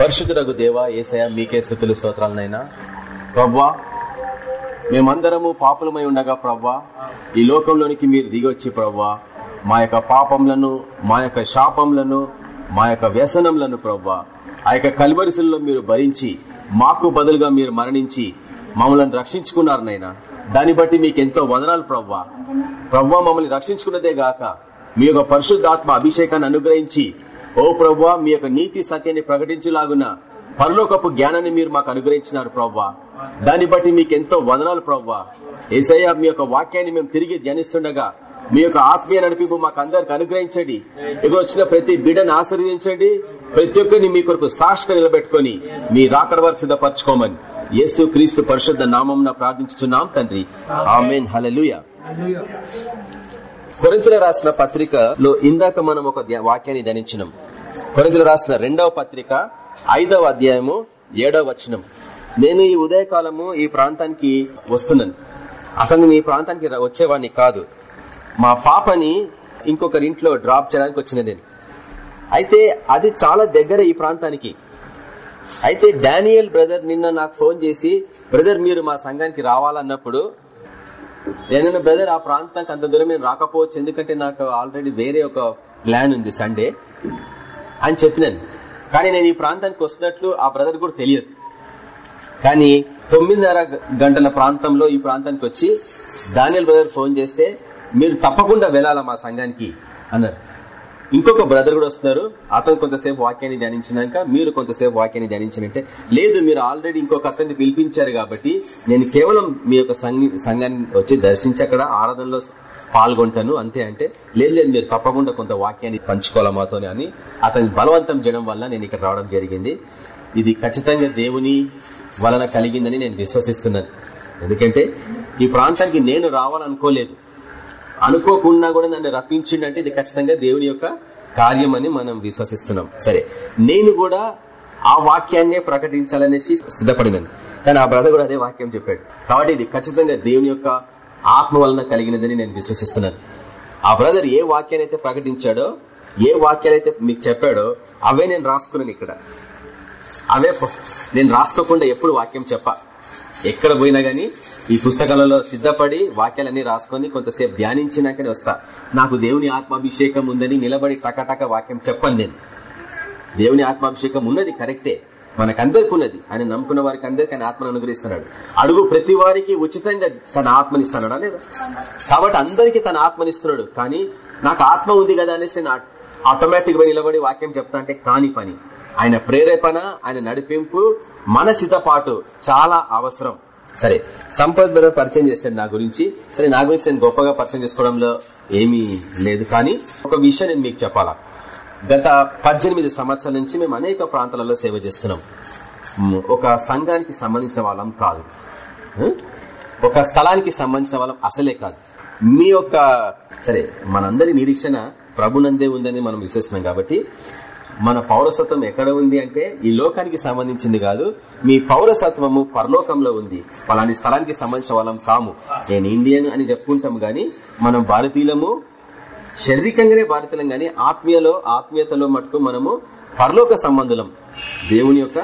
పరిశుద్ధులకు దేవ ఏసయ మీకే స్థుతులు స్తోత్రాలనైనా ప్రవ్వా మేమందరము పాపులమై ఉండగా ప్రవ్వా ఈ లోకంలోనికి మీరు దిగొచ్చి ప్రవ్వా మా యొక్క పాపంలను మా యొక్క శాపంలను మా యొక్క వ్యసనంలను ప్రవ్వా ఆ యొక్క కల్వరిసల్లో మీరు భరించి మాకు బదులుగా మీరు మరణించి మమ్మల్ని రక్షించుకున్నారు నైనా దాన్ని బట్టి మీకు ఎంతో వదనాలు ప్రవ్వా ప్రవ్వా మమ్మల్ని రక్షించుకున్నదే గాక మీ యొక్క పరిశుద్ధాత్మ అభిషేకాన్ని అనుగ్రహించి ఓ ప్రవ్వా మీ యొక్క నీతి సత్యాన్ని ప్రకటించులాగున పరలోకపు జ్ఞానాన్ని మీరు మాకు అనుగ్రహించినారు ప్రవ్వా. దాన్ని బట్టి మీకు ఎంతో వదనాలు ప్రవ్వా. ఏసయ్య మీ యొక్క వాక్యాన్ని మేము తిరిగి ధ్యానిస్తుండగా మీ యొక్క ఆత్మీయ నడిపింపు మాకు అందరికి అనుగ్రహించండి. ఇక్కడ వచ్చిన ప్రతి బిడ్డను ఆశీర్వదించండి. ప్రతి ఒక్కరిని మీ కొరకు సాక్షిగా నిలబెట్టుకుని మీ రాకడ వారు సిద్ధపరచుకోమని యేసు క్రీస్తు పరిశుద్ధ నామం ప్రార్థించుతున్నాం తండ్రి. ఆమెన్. హలలుయ కొరింతలు రాసిన పత్రికలో ఇందాక మనం ఒక వాక్యాన్ని ధనించినాం కొరింతలు రాసిన రెండవ పత్రిక ఐదవ అధ్యాయము ఏడవ వచనం. నేను ఈ ఉదయకాలము ఈ ప్రాంతానికి వస్తున్నాను. అసలు నేను ఈ ప్రాంతానికి రా- వచ్చేవాడిని కాదు. మా పాపని ఇంకొకరి ఇంట్లో డ్రాప్ చేయడానికి వచ్చిన నేను. అయితే అది చాలా దగ్గర ఈ ప్రాంతానికి. అయితే డానియల్ బ్రదర్ నిన్న నాకు ఫోన్ చేసి బ్రదర్ మీరు మా సంఘానికి రావాలన్నప్పుడు నేను బ్రదర్ ఆ ప్రాంతానికి అంత దూరం నేను రాకపోవచ్చు. ఎందుకంటే నాకు ఆల్రెడీ వేరే ఒక ప్లాన్ ఉంది సండే. అని చెప్పినాను. కానీ నేను ఈ ప్రాంతానికి వస్తున్నట్లు ఆ బ్రదర్ కూడా తెలియదు. కానీ తొమ్మిదిన్నర గంటల ప్రాంతంలో ఈ ప్రాంతానికి వచ్చి దానియల్ బ్రదర్ ఫోన్ చేస్తే మీరు తప్పకుండా వెళ్ళాలా మా సంఘానికి? అన్నారు. ఇంకొక బ్రదర్ కూడా వస్తున్నారు. అతను కొంతసేపు వాక్యాన్ని ధ్యానించినాక మీరు కొంతసేపు వాక్యాన్ని ధ్యానించినట్టే. లేదు మీరు ఆల్రెడీ ఇంకొక అతన్ని పిలిపించారు కాబట్టి నేను కేవలం మీ యొక్క సంఘ- సంఘాన్ని వచ్చి దర్శించి అక్కడ ఆరాధనలో పాల్గొంటాను. అంతే అంటే లేదు లేదు మీరు తప్పకుండా కొంత వాక్యాన్ని పంచుకోవాలి మాతోనే అని అతని బలవంతం చేయడం వల్ల నేను ఇక్కడ రావడం జరిగింది. ఇది ఖచ్చితంగా దేవుని వలన కలిగిందని నేను విశ్వసిస్తున్నాను. ఎందుకంటే ఈ ప్రాంతానికి నేను రావాలనుకోలేదు అనుకోకుండా కూడా నన్ను రప్పించిండంటే ఇది ఖచ్చితంగా దేవుని యొక్క కార్యం అని మనం విశ్వసిస్తున్నాం. సరే నేను కూడా ఆ వాక్యాన్నే ప్రకటించాలనేసి సిద్ధపడినాను. కానీ ఆ బ్రదర్ కూడా అదే వాక్యం చెప్పాడు. కాబట్టి ఇది ఖచ్చితంగా దేవుని యొక్క ఆత్మ వలన కలిగినదని నేను విశ్వసిస్తున్నాను. ఆ బ్రదర్ ఏ వాక్యాన్ని అయితే ప్రకటించాడో ఏ వాక్యాలైతే మీకు చెప్పాడో అవే నేను రాసుకున్నాను ఇక్కడ. అవే నేను రాసుకోకుండా ఎప్పుడు వాక్యం చెప్ప. ఎక్కడ పోయినా గానీ ఈ పుస్తకాలలో సిద్ధపడి వాక్యాలన్నీ రాసుకొని కొంతసేపు ధ్యానించినాకనే వస్తా. నాకు దేవుని ఆత్మాభిషేకం ఉందని నిలబడి టకటక వాక్యం చెప్పను నేను. దేవుని ఆత్మాభిషేకం ఉన్నది కరెక్టే. మనకందరికి ఉన్నది ఆయన నమ్ముకున్న వారికి అందరికి ఆయన ఆత్మను అనుగ్రహిస్తున్నాడు. అడుగు ప్రతి వారికి ఉచితంగా తన ఆత్మనిస్తున్నాడా లేదా? కాబట్టి అందరికీ తన ఆత్మనిస్తున్నాడు కానీ నాకు ఆత్మ ఉంది కదా అనేసి నేను ఆటోమేటిక్గా నిలబడి వాక్యం చెప్తా అంటే కాని పని. ఆయన ప్రేరేపణ ఆయన నడిపింపు మన సిద్ధపాటు చాలా అవసరం. సరే సంపద పరిచయం చేశాడు నా గురించి. సరే నా గురించి నేను గొప్పగా పరిచయం చేసుకోవడంలో ఏమీ లేదు. కానీ ఒక విషయం నేను మీకు చెప్పాలా? గత పద్దెనిమిది సంవత్సరాల నుంచి మేము అనేక ప్రాంతాలలో సేవ చేస్తున్నాం. ఒక సంఘానికి సంబంధించిన వాళ్ళం కాదు. ఒక స్థలానికి సంబంధించిన వాళ్ళం అసలే కాదు. మీ యొక్క సరే మనందరి నిరీక్షణ ప్రభునందే ఉందని మనం విశ్వసిస్తున్నాం కాబట్టి మన పౌరసత్వం ఎక్కడ ఉంది అంటే ఈ లోకానికి సంబంధించింది కాదు మీ పౌరసత్వము పరలోకంలో ఉంది. పలాని స్థలానికి సంబంధించిన వాళ్ళం కాము. నేను ఇండియన్ అని చెప్పుకుంటాం గాని మనం భారతీయులము శారీరకంగానే బాధితులం గాని ఆత్మీయలో ఆత్మీయతలో మటుకు మనము పరలోక సంబంధులం. దేవుని యొక్క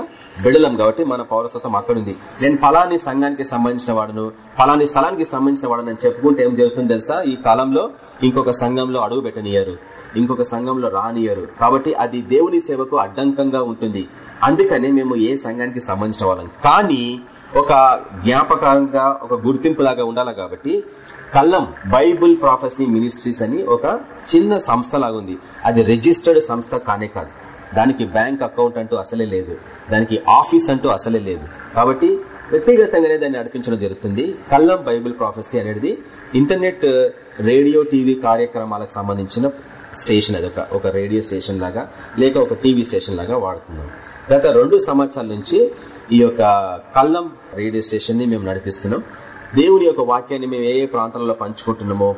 బిడలం కాబట్టి మన పౌరసత్వం అక్కడ ఉంది నేను ఫలాని సంఘానికి సంబంధించిన వాడును ఫలాని స్థలానికి సంబంధించిన వాడు అని చెప్పుకుంటే ఏం జరుగుతుంది తెలుసా? ఈ కాలంలో ఇంకొక సంఘంలో అడుగు పెట్టనియరు. ఇంకొక సంఘంలో రానియరు. కాబట్టి అది దేవుని సేవకు అడ్డంకంగా ఉంటుంది. అందుకని మేము ఏ సంఘానికి సంబంధించిన వాళ్ళం. కానీ ఒక జ్ఞాపకంగా ఒక గుర్తింపు లాగా ఉండాలి కాబట్టి కల్లం బైబుల్ ప్రాఫెసీ మినిస్ట్రీస్ అని ఒక చిన్న సంస్థ లాగా ఉంది. అది రిజిస్టర్డ్ సంస్థ కానే కాదు. దానికి బ్యాంక్ అకౌంట్ అంటూ అసలే లేదు. దానికి ఆఫీస్ అంటూ అసలే లేదు. కాబట్టి వ్యక్తిగతంగానే దాన్ని నడిపించడం జరుగుతుంది. కల్లం బైబిల్ ప్రాఫెసీ అనేది ఇంటర్నెట్ రేడియో టీవీ కార్యక్రమాలకు సంబంధించిన స్టేషన్ అది. ఒక ఒక రేడియో స్టేషన్ లాగా లేక ఒక టీవీ స్టేషన్ లాగా వాడుతున్నాం. గత రెండు సంవత్సరాల నుంచి ఈ యొక్క కల్లం రేడియో స్టేషన్ని మేము నడిపిస్తున్నాం. దేవుని యొక్క వాక్యాన్ని మేము ఏ ఏ ప్రాంతాలలో పంచుకుంటున్నామో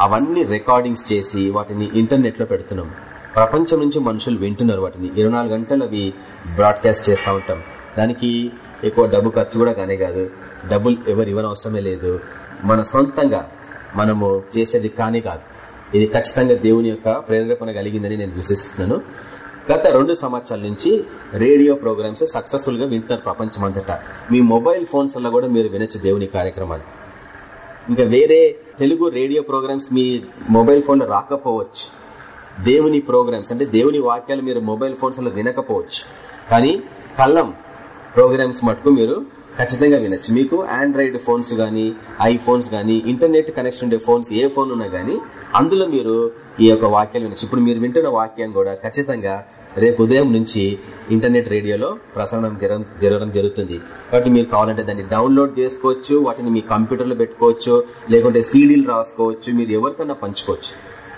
అవన్నీ రికార్డింగ్స్ చేసి వాటిని ఇంటర్నెట్లో పెడుతున్నాం. ప్రపంచం నుంచి మనుషులు వింటున్నారు వాటిని. ఇరవై గంటలు అవి బ్రాడ్కాస్ట్ చేస్తూ ఉంటాం. దానికి ఎక్కువ డబ్బు ఖర్చు కూడా కానే కాదు. డబ్బులు ఎవరు ఇవ్వనవసరమే లేదు. మన సొంతంగా మనము చేసేది కానీ కాదు. ఇది ఖచ్చితంగా దేవుని యొక్క ప్రేరేపణ కలిగిందని నేను విశ్వసిస్తున్నాను. గత రెండు సంవత్సరాల నుంచి రేడియో ప్రోగ్రామ్స్ సక్సెస్ఫుల్గా వింటున్నారు ప్రపంచం అంతటా. మీ మొబైల్ ఫోన్స్ వల్ల కూడా మీరు వినొచ్చు దేవుని కార్యక్రమాన్ని ఇంకా వేరే తెలుగు రేడియో ప్రోగ్రామ్స్ మీ మొబైల్ ఫోన్లో రాకపోవచ్చు. దేవుని ప్రోగ్రామ్స్ అంటే దేవుని వాక్యాలు మీరు మొబైల్ ఫోన్స్లో వినకపోవచ్చు. కానీ కళ్ళం ప్రోగ్రామ్స్ మటుకు మీరు ఖచ్చితంగా వినొచ్చు. మీకు ఆండ్రాయిడ్ ఫోన్స్ గానీ ఐఫోన్స్ గానీ ఇంటర్నెట్ కనెక్షన్ ఉండే ఫోన్స్ ఏ ఫోన్ ఉన్నా గానీ అందులో మీరు ఈ యొక్క వాక్యాలు వినొచ్చు. ఇప్పుడు మీరు వింటున్న వాక్యం కూడా ఖచ్చితంగా రేపు ఉదయం నుంచి ఇంటర్నెట్ రేడియోలో ప్రసారం జరగడం జరుగుతుంది. కాబట్టి మీరు కావాలంటే దాన్ని డౌన్లోడ్ చేసుకోవచ్చు వాటిని మీ కంప్యూటర్లో పెట్టుకోవచ్చు లేకుంటే సీడీలు రాసుకోవచ్చు మీరు ఎవరికన్నా పంచుకోవచ్చు.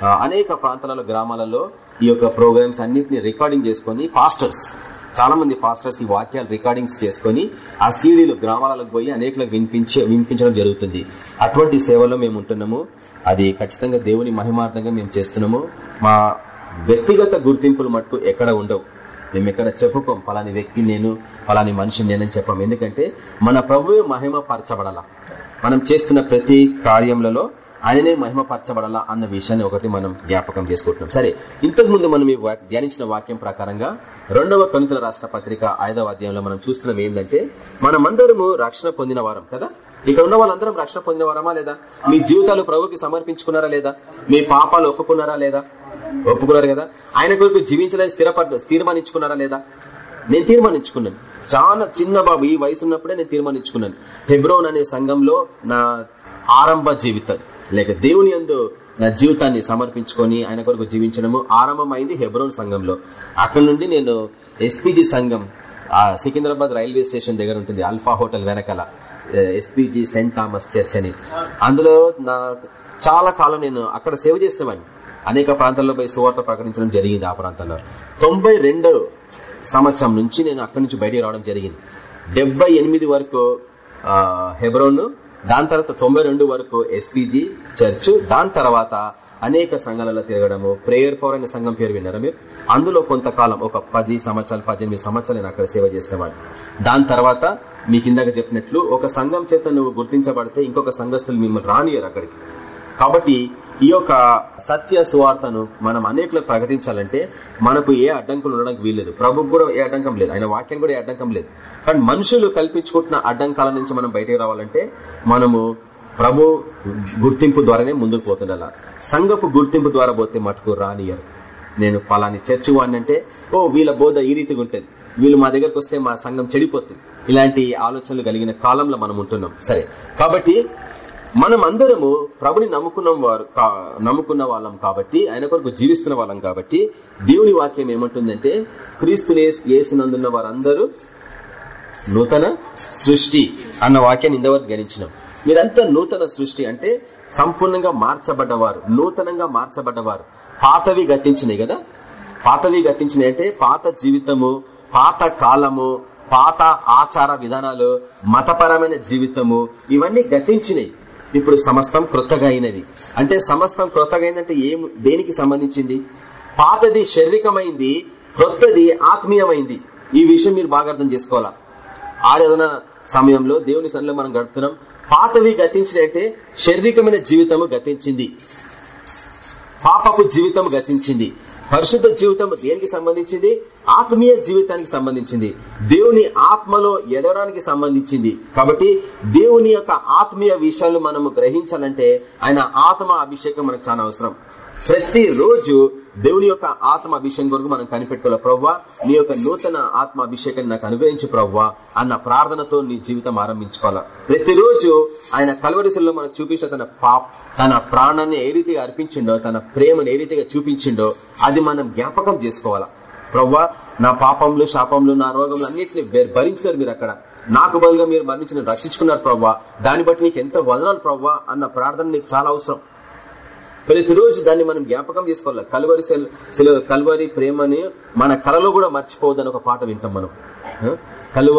అనేక ప్రాంతాలలో గ్రామాలలో ఈ యొక్క ప్రోగ్రామ్స్ అన్నింటినీ రికార్డింగ్ చేసుకుని పాస్టర్స్ చాలా మంది పాస్టర్స్ ఈ వాక్యాలు రికార్డింగ్స్ చేసుకుని ఆ సీడీలు గ్రామాలకు పోయి అనేకలకు వినిపించే వినిపించడం జరుగుతుంది. అటువంటి సేవలో మేము ఉంటున్నాము. అది ఖచ్చితంగా దేవుని మహిమార్థంగా మేము చేస్తున్నాము. మా వ్యక్తిగత గుర్తింపులు మటుకు ఎక్కడ ఉండవు. మేము ఎక్కడ చెప్పుకోం పలాని వ్యక్తి నేను పలాని మనిషి నేనని చెప్పాం. ఎందుకంటే మన ప్రభువే మహిమ పరచబడాల మనం చేస్తున్న ప్రతి కార్యములలో ఆయననే మహిమపరచబడాలా అన్న విషయాన్ని ఒకటి మనం జ్ఞాపకం చేసుకుంటున్నాం. సరే ఇంతకు ముందు మనం ఈ ధ్యానించిన వాక్యం ప్రకారంగా రెండవ కనుతుల రాష్ట్ర పత్రిక ఐదవ అధ్యాయంలో మనం చూస్తున్నాం ఏంటంటే మనమందరము రక్షణ పొందిన వారం కదా? ఇక్కడ ఉన్న వాళ్ళందరం రక్షణ పొందిన వారమా లేదా? మీ జీవితాలు ప్రభుకి సమర్పించుకున్నారా లేదా? మీ పాపాలు ఒప్పుకున్నారా లేదా? ఒప్పుకున్నారు కదా? ఆయన కొరకు జీవించలేని స్థిరపడ తీర్మానించుకున్నారా లేదా? నేను తీర్మానించుకున్నాను. చాలా చిన్న బాబు ఈ వయసు ఉన్నప్పుడే నేను తీర్మానించుకున్నాను. హెబ్రోన్ అనే సంఘంలో నా ఆరంభ జీవితం. లేక దేవుని యందు నా జీవితాన్ని సమర్పించుకొని ఆయన కొరకు జీవించడము ఆరంభమైంది హెబ్రోన్ సంఘంలో. అక్కడ నుండి నేను ఎస్పీజీ సంఘం ఆ సికింద్రాబాద్ రైల్వే స్టేషన్ దగ్గర ఉంటుంది అల్ఫా హోటల్ వెనకాల ఎస్పీజీ సెంట్ థామస్ చర్చ్ అని. అందులో నా చాలా కాలం నేను అక్కడ సేవ చేసినవాడిని. అనేక ప్రాంతాల్లో పోయి సువార్త ప్రకటించడం జరిగింది ఆ ప్రాంతాల్లో తొంభై రెండు సంవత్సరం నుంచి నేను అక్కడి నుంచి బయటికి రావడం జరిగింది. డెబ్బై ఎనిమిది వరకు హెబ్రోన్ దాని తర్వాత తొంభై రెండు వరకు ఎస్పీజీ చర్చ్ దాని తర్వాత అనేక సంఘాలలో తిరగడము ప్రేయర్ పవర్ అనే సంఘం పేరు విన్నారా మీరు? అందులో కొంతకాలం ఒక పది సంవత్సరాలు పద్దెనిమిది సంవత్సరాలు నేను అక్కడ సేవ చేసిన దాని తర్వాత మీకు ఇందాక చెప్పినట్లు ఒక సంఘం చేత నువ్వు గుర్తించబడితే ఇంకొక సంఘస్థులు మిమ్మల్ని రానియరు అక్కడికి. కాబట్టి ఈ యొక్క సత్య సువార్తను మనం అనేకలకు ప్రకటించాలంటే మనకు ఏ అడ్డంకులు ఉండడానికి వీల్లేదు. ప్రభుకు కూడా ఏ అడ్డంకం లేదు. ఆయన వాక్యం కూడా ఏ అడ్డంకం లేదు. కానీ మనుషులు కల్పించుకుంటున్న అడ్డంకాల నుంచి మనం బయటకు రావాలంటే మనము ప్రభు గుర్తింపు ద్వారానే ముందుకు పోతుండాల. సంఘపు గుర్తింపు ద్వారా పోతే మటుకు రానియరు నేను పలాని చర్చి వాడినంటే ఓ వీళ్ళ బోధ ఈ రీతిగా ఉంటుంది. వీళ్ళు మా దగ్గరకు వస్తే మా సంఘం చెడిపోతుంది. ఇలాంటి ఆలోచనలు కలిగిన కాలంలో మనం ఉంటున్నాం. సరే. కాబట్టి మనం అందరము ప్రభుని నమ్ముకున్న వారు కా- నమ్ముకున్న వాళ్ళం కాబట్టి ఆయన కొరకు జీవిస్తున్న వాళ్ళం కాబట్టి దేవుని వాక్యం ఏమంటుందంటే క్రీస్తుని వేసినందున్న వారందరూ నూతన సృష్టి అన్న వాక్యాన్ని ఇంతవరకు గణించినాం మీరంతా నూతన సృష్టి అంటే సంపూర్ణంగా మార్చబడ్డవారు నూతనంగా మార్చబడ్డవారు. పాతవి గతించినాయి కదా? పాతవి గతించినాయి అంటే పాత జీవితము పాత కాలము పాత ఆచార విధానాలు మతపరమైన జీవితము ఇవన్నీ గతించినాయి. ఇప్పుడు సమస్తం క్రొత్తగా అయినది అంటే సమస్తం క్రొత్తగా అయిందంటే ఏం దేనికి సంబంధించింది? పాతది శారీరకమైంది క్రొత్తది ఆత్మీయమైంది. ఈ విషయం మీరు బాగా అర్థం చేసుకోవాలా? ఆరాధన సమయంలో దేవుని సన్నిలో మనం గడుపుతున్నాం. పాతవి గతించినట్టే శారీరకమైన జీవితము గతించింది. పాపపు జీవితం గతించింది. పరిశుద్ధ జీవితం దేనికి సంబంధించింది? ఆత్మీయ జీవితానికి సంబంధించింది. దేవుని ఆత్మలో ఎదవడానికి సంబంధించింది. కాబట్టి దేవుని యొక్క ఆత్మీయ విషయాలు మనము గ్రహించాలంటే ఆయన ఆత్మ అభిషేకం మనకు చాలా అవసరం. ప్రతి రోజు దేవుని యొక్క ఆత్మ అభిషేకం కొరకు మనం కనిపెట్టుకోవాలి? ప్రవ్వా నీ యొక్క నూతన ఆత్మ అభిషేకాన్ని నాకు అనుగ్రహించి ప్రవ్వా అన్న ప్రార్థనతో నీ జీవితం ఆరంభించుకోవాలా? ప్రతిరోజు ఆయన కలవరిశల్లో మనకు చూపించిన తన పాప తన ప్రాణాన్ని ఏ రీతిగా అర్పించిండో తన ప్రేమను ఏ రీతిగా చూపించిండో అది మనం జ్ఞాపకం చేసుకోవాలా? ప్రవ్వా నా పాపంలో శాపంలో నా రోగంలో అన్నింటిని భరించినారు మీరు అక్కడ. నాకు బదులుగా మీరు మరణించిన రక్షించుకున్నారు ప్రవ్వా. దాన్ని బట్టి నీకు ఎంత వదనాలు ప్రవ్వా అన్న ప్రార్థన నీకు చాలా అవసరం. ప్రతిరోజు దాన్ని మనం జ్ఞాపకం చేసుకోవాలి. కలువరి సెల్ సెల కలువరి ప్రేమని మన కలలో కూడా మర్చిపోవద్దని ఒక పాట వింటాం మనం. కలువ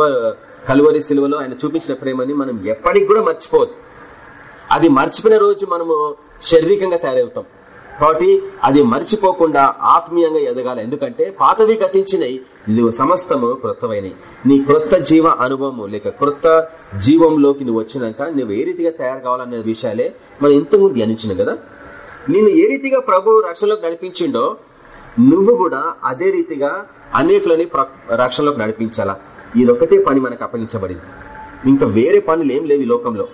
కలువరి సిలువలో ఆయన చూపించిన ప్రేమని మనం ఎప్పటికి కూడా మర్చిపోవద్దు. అది మర్చిపోయిన రోజు మనము శారీరకంగా తయారవుతాం. కాబట్టి అది మర్చిపోకుండా ఆత్మీయంగా ఎదగాలి. ఎందుకంటే పాతవి గతించినవి ఇది సమస్తము క్రొత్తమైనవి నీ క్రొత్త జీవ అనుభవము లేక క్రొత్త జీవంలోకి నువ్వు వచ్చినాక నువ్వు ఏ రీతిగా తయారు కావాలనే విషయాలే మనం ఇంతకుముందు ధ్యానించిన కదా? నిన్ను ఏ రీతిగా ప్రభు రక్షణలోకి నడిపించిండో నువ్వు కూడా అదే రీతిగా అనేకులని రక్షణలోకి నడిపించాలా? ఇదొకటే పని మనకు అప్పగించబడింది. ఇంకా వేరే పనులు ఏం లేవు ఈ లోకంలో.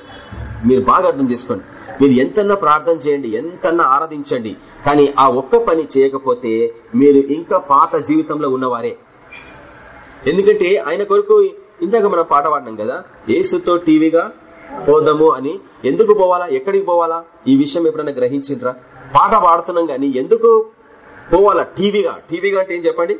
మీరు బాగా అర్థం చేసుకోండి. మీరు ఎంతన్నా ప్రార్థన చేయండి ఎంతన్నా ఆరాధించండి కానీ ఆ ఒక్క పని చేయకపోతే మీరు ఇంకా పాత జీవితంలో ఉన్నవారే. ఎందుకంటే ఆయన కొరకు ఇందాక మనం పాట పాడినాం కదా ఏసుతో టీవీగా పోదాము అని ఎందుకు పోవాలా? ఎక్కడికి పోవాలా? ఈ విషయం ఎప్పుడైనా గ్రహించిండ్రా? పాట పాడుతున్నాం గాని ఎందుకు పోవాలా? టీవీగా? టీవీగా అంటే ఏం చెప్పండి?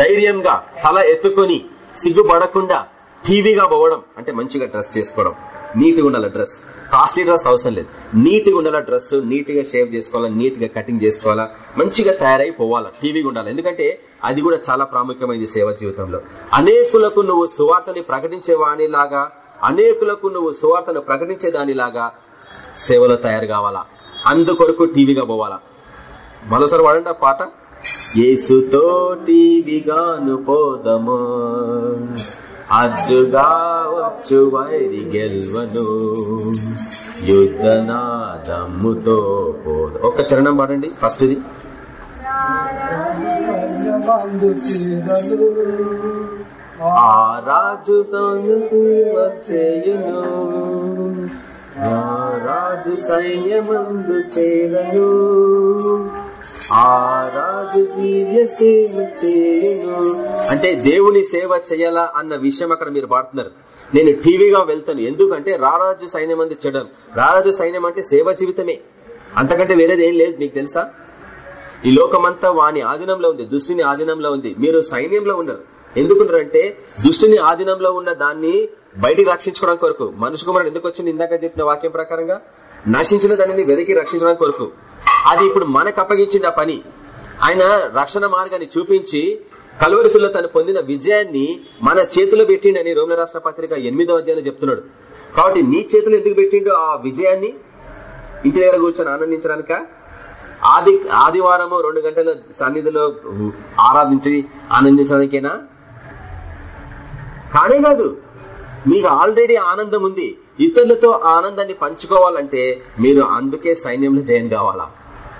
ధైర్యంగా తల ఎత్తుకొని సిగ్గుపడకుండా టీవీగా పోవడం అంటే మంచిగా డ్రెస్ చేసుకోవడం. నీట్గా ఉండాలి డ్రెస్? కాస్ట్లీ డ్రెస్ అవసరం లేదు. నీట్గా ఉండాలి డ్రెస్? నీట్గా షేవ్ చేసుకోవాలా? నీట్గా కటింగ్ చేసుకోవాలా? మంచిగా తయారై పోవాలా? టీవీగా ఉండాలి? ఎందుకంటే అది కూడా చాలా ప్రాముఖ్యమైనది సేవ జీవితంలో. అనేకులకు నువ్వు సువార్తని ప్రకటించే వాణిలాగా అనేకులకు నువ్వు సువార్తను ప్రకటించే దానిలాగా సేవలో తయారు కావాలా? అందుకొరకు టీవీగా పోవాలా? మరోసారి వాడండి పాట. ఏసుతో టీవీగాను పోదము. అడ్డుగా వచ్చు వైరి గెల్వను. యుద్ధనాదమ్ముతో పోదు. ఒక్క చరణం పాడండి. ఫస్ట్ది. ఆ రాజు సంగతి వచ్చేయును ఆ రాజు సైన్యమందు చేరను. ఆ రాజు సేవ చేయను. అంటే దేవుని సేవ చేయాలా అన్న విషయం అక్కడ మీరు పాడుతున్నారు. నేను టీవీగా వెళ్తాను. ఎందుకంటే రారాజు సైన్యం అందు చెడను రారాజు సైన్యం అంటే సేవ జీవితమే. అంతకంటే వేరేది ఏం లేదు. మీకు తెలుసా? ఈ లోకమంతా వాని ఆధీనంలో ఉంది. దుష్టిని ఆధీనంలో ఉంది. మీరు సైన్యంలో ఉన్నారు ఎందుకున్నారంటే దుష్టిని ఆధీనంలో ఉన్న దాన్ని బయటికి రక్షించుకోవడం కొరకు. మనుషు కుమారుడు ఎందుకు వచ్చింది? ఇందాక చెప్పిన వాక్యం ప్రకారంగా నశించిన దానిని వెతికి రక్షించడం కొరకు. అది ఇప్పుడు మనకు అప్పగించింది ఆ పని. ఆయన రక్షణ మార్గాన్ని చూపించి కలువరిసుల్లో తను పొందిన విజయాన్ని మన చేతిలో పెట్టిండని రోమిల రాష్ట్ర పత్రిక ఎనిమిదో అధ్యాయంలో చెప్తున్నాడు. కాబట్టి నీ చేతులు ఎందుకు పెట్టిండో ఆ విజయాన్ని ఇంటి దగ్గర కూర్చొని ఆనందించడానిక? ఆది ఆదివారము రెండు గంటల సన్నిధిలో ఆరాధించి ఆనందించడానికేనా? కానే కాదు. మీకు ఆల్రెడీ ఆనందం ఉంది. ఇతరులతో ఆనందాన్ని పంచుకోవాలంటే మీరు అందుకే సైన్యంలో జయం కావాలా?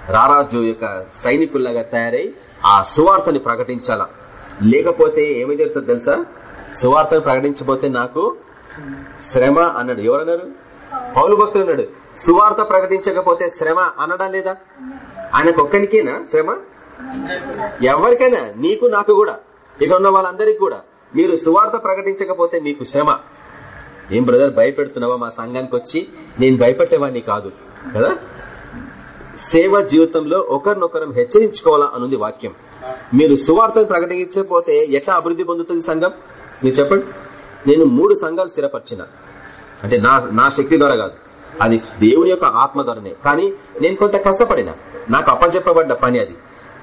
రారాజు యొక్క సైనికుల్లాగా తయారై ఆ సువార్తని ప్రకటించాలా? లేకపోతే ఏమి జరుగుతుంది తెలుసా? సువార్తను ప్రకటించబోతే నాకు శ్రమ అన్నాడు. ఎవరన్నారు? పౌలు భక్తులు అన్నాడు. సువార్త ప్రకటించకపోతే శ్రమ అనడా లేదా? ఆయనకు ఒక్కనికేనా శ్రమ? ఎవరికైనా నీకు నాకు కూడా. ఇక ఉన్న వాళ్ళందరికీ కూడా. మీరు సువార్త ప్రకటించకపోతే మీకు శ్రమ. ఏం బ్రదర్ భయపెడుతున్నావా? మా సంఘానికి వచ్చి నేను భయపెట్టేవాడిని కాదు. కదా? సేవ జీవితంలో ఒకరినొకరం హెచ్చరించుకోవాలా అనుంది వాక్యం. మీరు సువార్తను ప్రకటించకపోతే ఎట్లా అభివృద్ధి పొందుతుంది సంఘం? మీరు చెప్పండి. నేను మూడు సంఘాలు స్థిరపరిచిన. అంటే నా నా శక్తి ద్వారా కాదు. అది దేవుని యొక్క ఆత్మ ద్వారానే. కానీ నేను కొంత కష్టపడిన. నాకు అప్పచెప్పబడ్డ పని అది.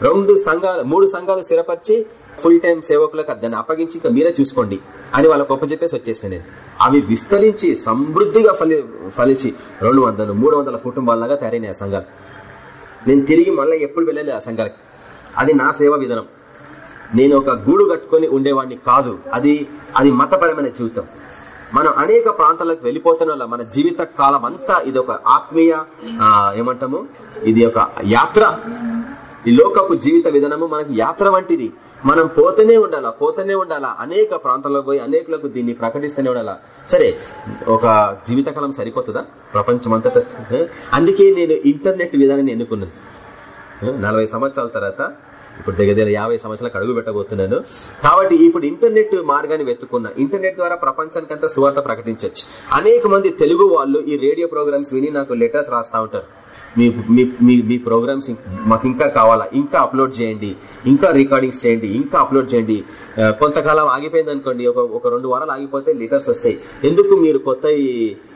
రెండు సంఘాలు మూడు సంఘాలు స్థిరపరిచి ఫుల్ టైం సేవకులకు దాన్ని అప్పగించి ఇంకా మీరే చూసుకోండి అని వాళ్ళకి ఒప్పచెప్పేసి వచ్చేసిన నేను. అవి విస్తరించి సమృద్ధిగా ఫలి ఫలిచి రెండు వందలు మూడు వందల కుటుంబాలలాగా తయారైన ఆ సంఘాలు. నేను తిరిగి మళ్ళీ ఎప్పుడు వెళ్ళలేదు ఆ సంఘాలకి. అది నా సేవా విధానం. నేను ఒక గూడు కట్టుకొని ఉండేవాడిని కాదు. అది అది మతపరమైన జీవితం. మనం అనేక ప్రాంతాలకు వెళ్ళిపోతున్న వల్ల మన జీవిత కాలం అంతా ఇది ఒక ఆత్మీయ ఏమంటాము? ఇది ఒక యాత్ర. ఈ లోకపు జీవిత విధానము మనకి యాత్ర వంటిది. మనం పోతూనే ఉండాలా పోతూనే ఉండాలా? అనేక ప్రాంతాల్లో పోయి అనేకులకు దీన్ని ప్రకటిస్తూనే ఉండాలా? సరే ఒక జీవితకాలం సరిపోతుందా ప్రపంచం అంతటా అందుకే నేను ఇంటర్నెట్ విధానాన్ని ఎన్నుకున్నాను. నలభై సంవత్సరాల తర్వాత ఇప్పుడు దగ్గర దగ్గర యాభై సంవత్సరాలకు అడుగు పెట్టబోతున్నాను. కాబట్టి ఇప్పుడు ఇంటర్నెట్ మార్గాన్ని వెతుకున్నా ఇంటర్నెట్ ద్వారా ప్రపంచానికంతా సువార్త ప్రకటించవచ్చు అనేక మంది తెలుగు వాళ్ళు ఈ రేడియో ప్రోగ్రామ్స్ విని నాకు లెటర్స్ రాస్తా ఉంటారు. మీ మీ మీ- మీ ప్రోగ్రామ్స్ మాకు ఇంకా కావాలా? ఇంకా అప్లోడ్ చేయండి. ఇంకా రికార్డింగ్స్ చేయండి. ఇంకా అప్లోడ్ చేయండి. కొంతకాలం ఆగిపోయింది అనుకోండి. ఒక ఒక రెండు వారాలు ఆగిపోతే లీటర్స్ వస్తాయి. ఎందుకు మీరు కొత్త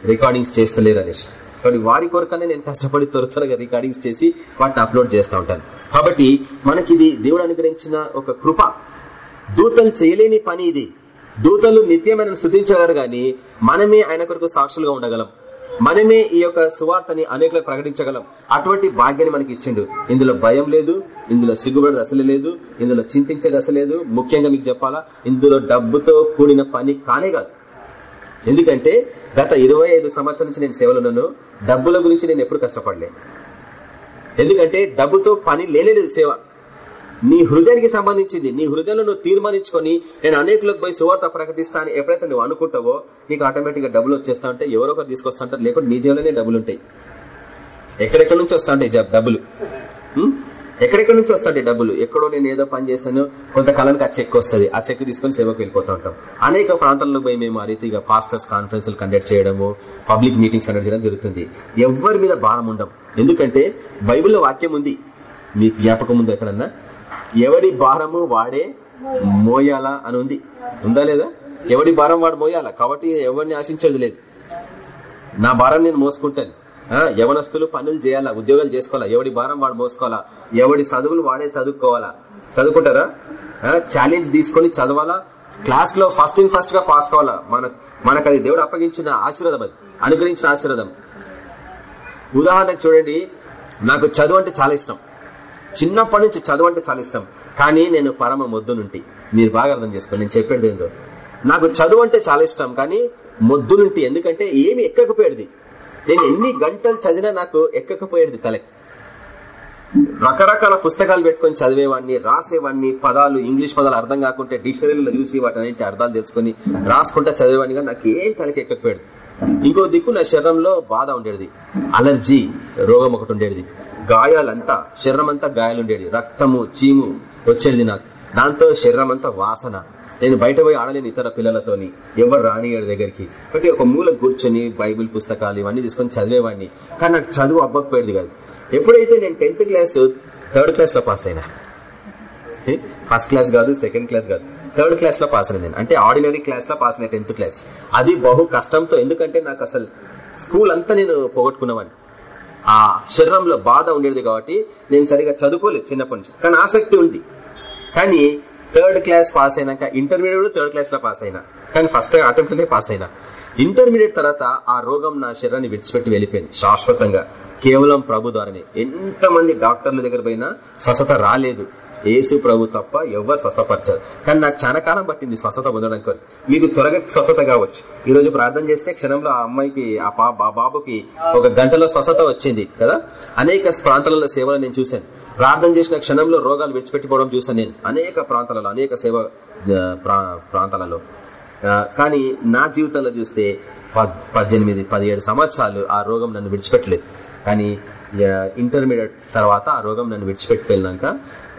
రికార్డింగ్స్ చేస్తలేరు అనేసి? కాబట్టి వారి కొరకనే నేను కష్టపడి త్వర త్వరగా రికార్డింగ్స్ చేసి వాటిని అప్లోడ్ చేస్తూ ఉంటాను. కాబట్టి మనకి ఇది దేవుడు అనుగ్రహించిన ఒక కృప. దూతలు చేయలేని పని ఇది. దూతలు నిత్యమైన స్థుతించగలరు గాని మనమే ఆయన కొరకు సాక్షులుగా ఉండగలం. మనమే ఈ యొక్క సువార్తని అనేకలకు ప్రకటించగలం. అటువంటి భాగ్యాన్ని మనకి ఇచ్చిండు. ఇందులో భయం లేదు ఇందులో సిగ్గుబడి అసలు లేదు ఇందులో చింతించేది అసలు లేదు. ముఖ్యంగా మీకు చెప్పాలా ఇందులో డబ్బుతో కూడిన పని కానే కాదు. ఎందుకంటే గత ఇరవై ఐదు సంవత్సరాల నుంచి నేను సేవలున్నాను డబ్బుల గురించి నేను ఎప్పుడు కష్టపడలే. ఎందుకంటే డబ్బుతో పని లేనేలేదు సేవ. నీ హృదయానికి సంబంధించింది నీ హృదయంలో నువ్వు తీర్మానించుకొని నేను అనేకులకు పోయి సువార్త ప్రకటిస్తాను ఎప్పుడైతే నువ్వు అనుకుంటావో నీకు ఆటోమేటిక్గా డబ్బులు వచ్చేస్తా ఉంటే ఎవరో ఒకరు తీసుకొస్తా ఉంటారు లేకుంటే నీ జీవంలోనే డబ్బులు ఉంటాయి. ఎక్కడెక్కడి నుంచి వస్తా ఉంటాయి డబ్బులు? ఉం? ఎక్కడెక్కడి నుంచి వస్తాయి డబ్బులు? ఎక్కడో నేను ఏదో పని చేశాను కొంతకాలానికి ఆ చెక్ వస్తుంది. ఆ చెక్ తీసుకొని సేవకు వెళ్ళిపోతూ ఉంటాం. అనేక ప్రాంతాల్లో పోయి మేము ఆ రీతిగా పాస్టర్స్ కాన్ఫరెన్స్లు కండక్ట్ చేయడము పబ్లిక్ మీటింగ్స్ కండక్ట్ చేయడం జరుగుతుంది. ఎవరి మీద భారం ఉండం ఎందుకంటే బైబిల్లో వాక్యం ఉంది. మీ జ్ఞాపకం ఉంది ఎక్కడన్నా? ఎవడి భారము వాడే మోయాలా అని ఉంది. ఉందా లేదా? ఎవడి భారం వాడు మోయాలా? కాబట్టి ఎవరిని ఆశించేది లేదు. నా భారం నేను మోసుకుంటాను. యవనస్తులు పనులు చేయాలా? ఉద్యోగాలు చేసుకోవాలా? ఎవడి భారం వాడు మోసుకోవాలా? ఎవడి చదువులు వాడే చదువుకోవాలా? చదువుకుంటారా? ఛాలెంజ్ తీసుకొని చదవాలా? క్లాస్లో ఫస్ట్ ఇన్ ఫస్ట్గా పాస్ కావాలా? మన మనకు అది దేవుడు అప్పగించిన ఆశీర్వాదం అది. అనుగ్రహించిన ఆశీర్వాదం. ఉదాహరణకు చూడండి నాకు చదువు అంటే చాలా ఇష్టం. చిన్నప్పటి నుంచి చదువు అంటే చాలా ఇష్టం. కానీ నేను పరమ మొద్దునుంటి మీరు బాగా అర్థం చేసుకోండి. నేను చెప్పేది ఏందో. నాకు చదువు అంటే చాలా ఇష్టం కానీ మొద్దునుంటి ఎందుకంటే ఏమి ఎక్కకపోయేది. నేను ఎన్ని గంటలు చదివినా నాకు ఎక్కకపోయేది తలకి రకరకాల పుస్తకాలు పెట్టుకొని చదివేవాడిని రాసేవాడిని పదాలు ఇంగ్లీష్ పదాలు అర్థం కాకుంటే డిక్షనరీలో చూసి వాటి అర్థాలు తెలుసుకుని రాసుకుంటా చదివేవాడిని కానీ నాకు ఏం తలకి ఎక్కకపోయాడు ఇంకో దిక్కు నా శరీరంలో బాధ ఉండేది. అలర్జీ రోగం ఒకటి ఉండేది. గాయాలంతా శరీరమంతా గాయాలుండేది. గాయాలు రక్తము చీము వచ్చేది నాకు. దాంతో శరీరమంతా అంతా వాసన. నేను బయట పోయి ఆడలేని ఇతర పిల్లలతోని ఎవరు రానియడు దగ్గరికి. కాబట్టి ఒక మూల కూర్చొని బైబిల్ పుస్తకాలు ఇవన్నీ తీసుకొని చదివేవాడిని. కానీ నాకు చదువు అవ్వకపోయేది కాదు. ఎప్పుడైతే నేను టెన్త్ క్లాస్ థర్డ్ క్లాస్లో పాస్ అయినా ఫస్ట్ క్లాస్ కాదు సెకండ్ క్లాస్ కాదు థర్డ్ క్లాస్లో పాస్ అయినా అంటే ఆర్డినరీ క్లాస్లో పాస్ అయినా టెన్త్ క్లాస్. అది బహు కష్టంతో ఎందుకంటే నాకు అసలు స్కూల్ అంతా నేను పోగొట్టుకున్నవాడిని. ఆ శరీరంలో బాధ ఉండేది కాబట్టి నేను సరిగా చదువుకోలేదు చిన్నప్పటి నుంచి. కానీ ఆసక్తి ఉంది. కానీ థర్డ్ క్లాస్ పాస్ అయినాక ఇంటర్మీడియట్ థర్డ్ క్లాస్లో పాస్ అయినా. కానీ ఫస్ట్ అటెంప్ట్లోనే పాస్ అయినా. ఇంటర్మీడియట్ తర్వాత ఆ రోగం నా శరీరాన్ని విడిచిపెట్టి వెళ్ళిపోయింది శాశ్వతంగా. కేవలం ప్రభు ద్వారానే. ఎంతమంది డాక్టర్ల దగ్గర పోయినా స్వస్థత రాలేదు. యేసు ప్రభు తప్ప ఎవరు స్వస్థపరచారు. కానీ నాకు చాలా కాలం పట్టింది స్వస్థత పొందడానికి. మీకు త్వరగా స్వస్థత కావచ్చు. ఈ రోజు ప్రార్థన చేస్తే క్షణంలో ఆ అమ్మాయికి ఆ బాబుకి ఒక గంటలో స్వస్థత వచ్చింది కదా? అనేక ప్రాంతాలలో సేవలు నేను చూశాను. ప్రార్థన చేసిన క్షణంలో రోగాలు విడిచిపెట్టిపోవడం చూశాను నేను. అనేక ప్రాంతాలలో అనేక సేవ ప్రా- ప్రాంతాలలో. కానీ నా జీవితంలో చూస్తే పద్దెనిమిది పదిహేడు సంవత్సరాలు ఆ రోగం నన్ను విడిచిపెట్టలేదు. కానీ ఇంటర్మీడియట్ తర్వాత ఆ రోగం నన్ను విడిచిపెట్టి వెళ్ళినాక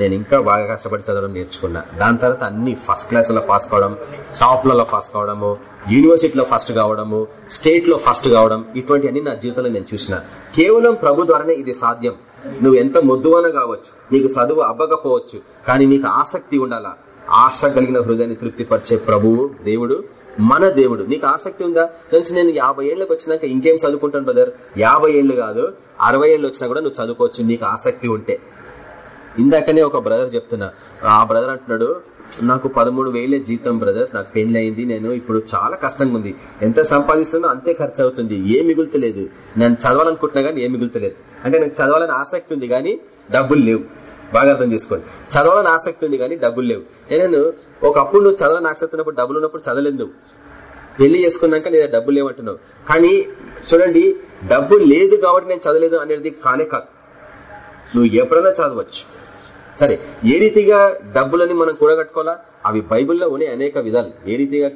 నేను ఇంకా బాగా కష్టపడి చదవడం నేర్చుకున్నా. దాని తర్వాత అన్ని ఫస్ట్ క్లాస్లలో పాస్ కావడం టాప్లలో పాస్ కావడము యూనివర్సిటీలో ఫస్ట్ కావడము స్టేట్లో ఫస్ట్ కావడం ఇటువంటివన్నీ నా జీవితంలో నేను చూసిన. కేవలం ప్రభు ద్వారానే ఇది సాధ్యం. నువ్వు ఎంత మొద్దువన కావచ్చు నీకు చదువు అవ్వకపోవచ్చు కానీ నీకు ఆసక్తి ఉండాలా? ఆశ కలిగిన హృదయాన్ని తృప్తిపరిచే ప్రభువు దేవుడు మన దేవుడు. నీకు ఆసక్తి ఉందా? నుంచి నేను యాభై ఏళ్ళకి వచ్చినాక ఇంకేం చదువుకుంటాను బ్రదర్ యాభై ఏళ్ళు కాదు అరవై ఏళ్ళు వచ్చినా కూడా నువ్వు చదువుకోవచ్చు నీకు ఆసక్తి ఉంటే. ఇందాకనే ఒక బ్రదర్ చెప్తున్నా. ఆ బ్రదర్ అంటున్నాడు నాకు పదమూడు వేలే జీతం బ్రదర్ నాకు పెళ్ళి అయింది నేను ఇప్పుడు చాలా కష్టంగా ఉంది. ఎంత సంపాదిస్తున్నా అంతే ఖర్చు అవుతుంది. ఏ మిగులుతలేదు. నేను చదవాలనుకుంటున్నా కానీ ఏ మిగులుతలేదు. అంటే నాకు చదవాలని ఆసక్తి ఉంది కానీ డబ్బులు లేవు. బాగా అర్థం చేసుకోండి. చదవాలని ఆసక్తి ఉంది కానీ డబ్బులు లేవు. నేను ఒకప్పుడు నువ్వు చదవని ఆసక్తున్నప్పుడు డబ్బులు ఉన్నప్పుడు చదవలేదు పెళ్ళి చేసుకున్నాక నేను డబ్బులు లేవంటున్నావు. కానీ చూడండి డబ్బు లేదు కాబట్టి నేను చదవలేదు అనేది కానే కాదు. నువ్వు ఎప్పుడైనా చదవచ్చు. సరే ఏ రీతిగా డబ్బులని మనం కూడగట్టుకోవాలా? అవి బైబిల్లో ఉన్నాయి అనేక విధాలు. ఏ రీతిగా